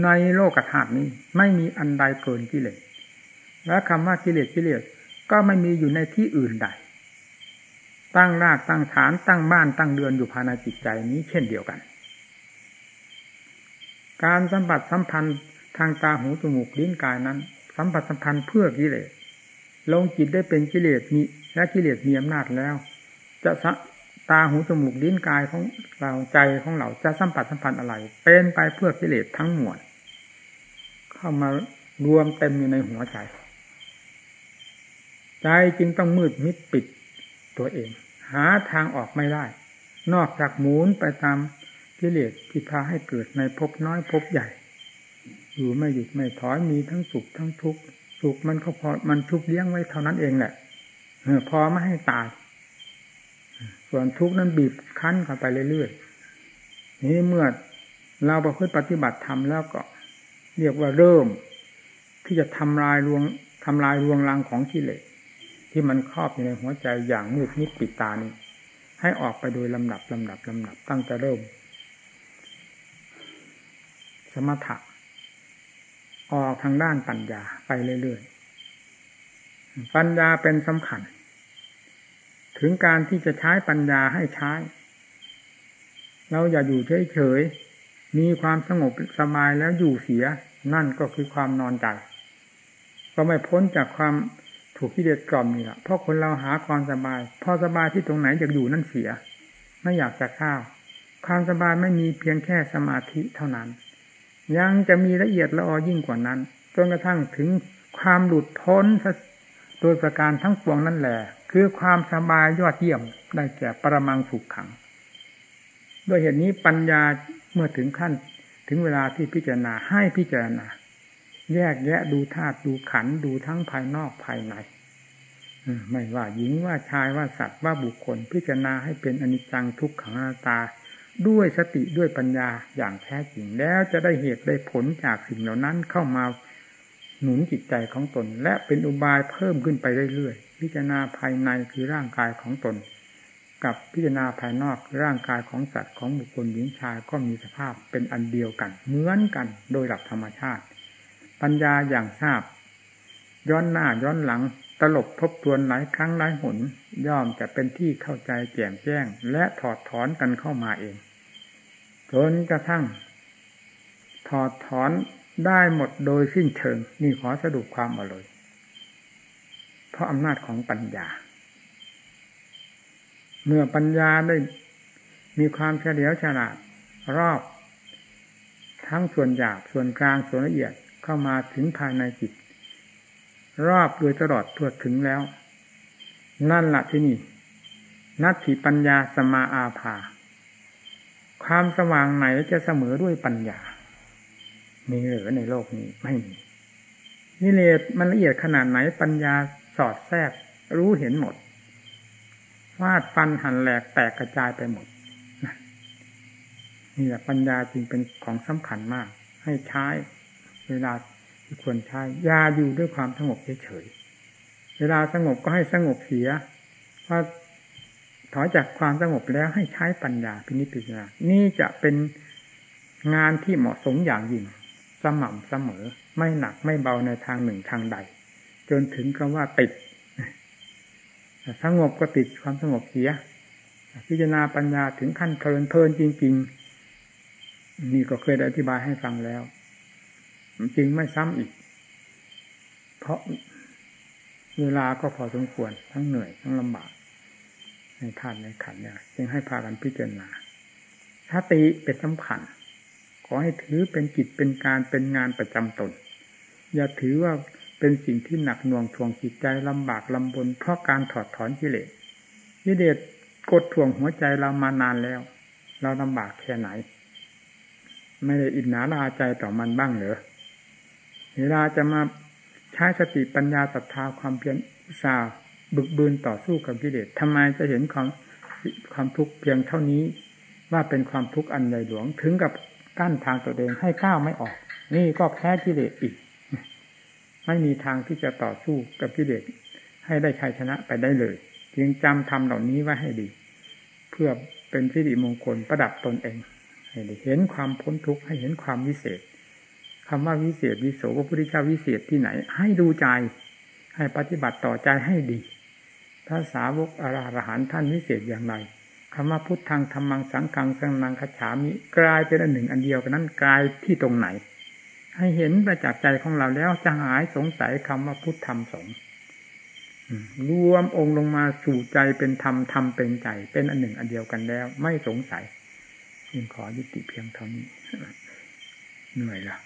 ในโลกธาตุนี้ไม่มีอันใดเกินกิเลส และคำว่ากิเลสกิเลสก็ไม่มีอยู่ในที่อื่นใด ตั้งรากตั้งฐานตั้งบ้านตั้งเดือนอยู่ภายในจิตใจนี้เช่นเดียวกัน การสัมผัสสัมพันธ์ทางตาหูจมูกลิ้นกายนั้น สัมผัสสัมพันธ์เพื่อกิเลส ลงจิตได้เป็นกิเลสมีและกิเลสมีอำนาจแล้ว จะตาหูจมูกลิ้นกายของเราใจของเราจะสัมผัสสัมพันธ์อะไร เป็นไปเพื่อกิเลสทั้งหมดเข้ามารวมเต็มอยู่ในหัวใจ ใจจึงต้องมืดมิดปิดตัวเอง หาทางออกไม่ได้ นอกจากหมุนไปตามกิเลสที่พาให้เกิดในภพน้อยภพใหญ่ อยู่ไม่หยุดไม่ถอยมีทั้งสุขทั้งทุกข์ สุขมันก็พอมันทุกเลี้ยงไว้เท่านั้นเองแหละพอไม่ให้ตาย ส่วนทุกข์นั้นบีบคั้นเข้าไปเรื่อยๆนี้เมื่อเราประพฤติปฏิบัติธรรมแล้วก็ เรียกว่าเริ่ม ที่จะทำลายรวงทำลายรวงรังของกิเลสที่มันครอบอยู่ในหัวใจอย่างมืดมิดปิดตานี้ให้ออกไปโดยลำดับลำดับลำดับตั้งแต่เริ่ม สมถะ ออกทางด้านปัญญาไปเรื่อยๆ ปัญญาเป็นสำคัญ ถึงการที่จะใช้ปัญญาให้ใช้ เราอย่าอยู่เฉยๆ มีความสงบสบายแล้วอยู่เสีย นั่นก็คือความนอนใจก็ไม่พ้นจากความถูกที่เด็ดกล่อมนี่แหละเพราะคนเราหาความสบาย พอสบายที่ตรงไหนอยากอยู่นั่นเสีย ไม่อยากจะข้าว ความสบายไม่มีเพียงแค่สมาธิเท่านั้น ยังจะมีละเอียดละออยิ่งกว่านั้นจนกระทั่งถึงความหลุดพ้นโดยประการทั้งปวงนั่นแหละคือความสบายยอดเยี่ยมได้แก่ปรมังสุขขังด้วยเหตุนี้ปัญญาเมื่อถึงขั้นถึงเวลาที่พิจารณาให้พิจารณา แยกแยะดูธาตุดูขันดูทั้งภายนอกภายในไม่ว่าหญิงว่าชายว่าสัตว์ว่าบุคคล พิจารณาให้เป็นอนิจจังทุกขังนัตตา ด้วยสติด้วยปัญญาอย่างแท้จริงแล้วจะได้เหตุได้ผลจากสิ่งเหล่านั้นเข้ามาหนุนจิตใจของตน และเป็นอุบายเพิ่มขึ้นไปเรื่อยๆพิจารณาภายในคือร่างกายของตน กับพิจารณาภายนอกร่างกายของสัตว์ของบุคคลหญิงชายก็มีสภาพเป็นอันเดียวกันเหมือนกันโดยหลักธรรมชาติ ปัญญาอย่างทราบ ย้อนหน้าย้อนหลังตลบทบทวนหลายครั้งหลายหน ย่อมจะเป็นที่เข้าใจแจ่มแจ้ง และถอดถอนกันเข้ามาเอง จนกระทั่ง ถอดถอนได้หมดโดยสิ้นเชิง นี่ขอสรุปความมาเลย เพราะอำนาจของปัญญา เมื่อปัญญาได้มีความเฉลียวฉลาดรอบ ทั้งส่วนหยาบส่วนกลางส่วนละเอียดเข้ามาถึงภายในจิต รอบโดยตลอดทั่วถึงแล้ว นั่นละที่นี่นัตถิปัญญาสมาอาภา ความสว่างไหนจะเสมอด้วยปัญญา มีหรือในโลกนี้ไม่มีนิเลศมันละเอียดขนาดไหนปัญญาสอดแทรกรู้เห็นหมดฟาดฟันหันแหลกแตกกระจายไปหมดนี่แหละปัญญาจึงเป็นของสำคัญมาก ให้ใช้เวลาที่ควรใช้ยาอยู่ด้วยความสงบเฉยเวลาสงบก็ให้สงบเสียพอถ อยจากความสงบแล้วให้ใช้ปัญญาพินิจพิจารณานี่จะเป็นงานที่เหมาะสมอย่างยิ่ง สม่ำเสมอ ไม่หนักไม่เบาในทางหนึ่งทางใด จนถึงคำว่าติดสงบก็ติดความสงบเสีย พิจารณาปัญญาถึงขั้นเพลินเพลินจริง ๆ นี่ก็เคยได้อธิบายให้ฟังแล้วจึงไม่ซ้ำอีก เพราะเวลาก็พอสมควรทั้งเหนื่อยทั้งลำบาก ในธาตุในขันเนี่ยจึงให้พากันพิจารณาสติเป็นสำคัญ ขอให้ถือเป็นกิจเป็นการเป็นงานประจำตน อย่าถือว่าเป็นสิ่งที่หนักหน่วงทวงจิตใจลำบากลำบน เพราะการถอดถอนกิเลสกิเลสกดทวงหัวใจเรามานานแล้ว เราลำบากแค่ไหน ไม่ได้อินหนาลาใจต่อมันบ้างเหรอเวลาจะมาใช้สติปัญญาศรัทธาความเพียรอุตสาห์ บึกบืนต่อสู้กับกิเลสทำไมจะเห็นความความทุกข์เพียงเท่านี้ ว่าเป็นความทุกข์อันใหญ่หลวงถึงกับกั้นทางตัวเองให้ก้าวไม่ออก นี่ก็แพ้กิเลสอีก ไม่มีทางที่จะต่อสู้กับกิเลสให้ได้ชัยชนะไปได้เลยจึงจำทำเหล่านี้ไว้ให้ดี เพื่อเป็นสิริมงคลประดับตนเองให้ได้เห็นความพ้นทุกข์ให้เห็นความวิเศษคำว่าวิเศษวิโสพระพุทธเจ้าวิเศษที่ไหน ให้ดูใจ ให้ปฏิบัติต่อใจให้ดี พระสาวกอรหันท่านวิเศษอย่างไรคำว่าพุทธังธรรมังสังฆังสังนังคฉามิกลายเป็นอันหนึ่งอันเดียวกันนั้นกลายที่ตรงไหน ให้เห็นประจักษ์ใจของเราแล้วจะหายสงสัยคำว่าพุทธธรรมสงฆ์รวมองค์ลงมาสู่ใจเป็นธรรมธรรมเป็นใจ เป็นอันหนึ่งอันเดียวกันแล้ว ไม่สงสัยยิงขอยุติเพียงเท่านี้เหนื่อยละ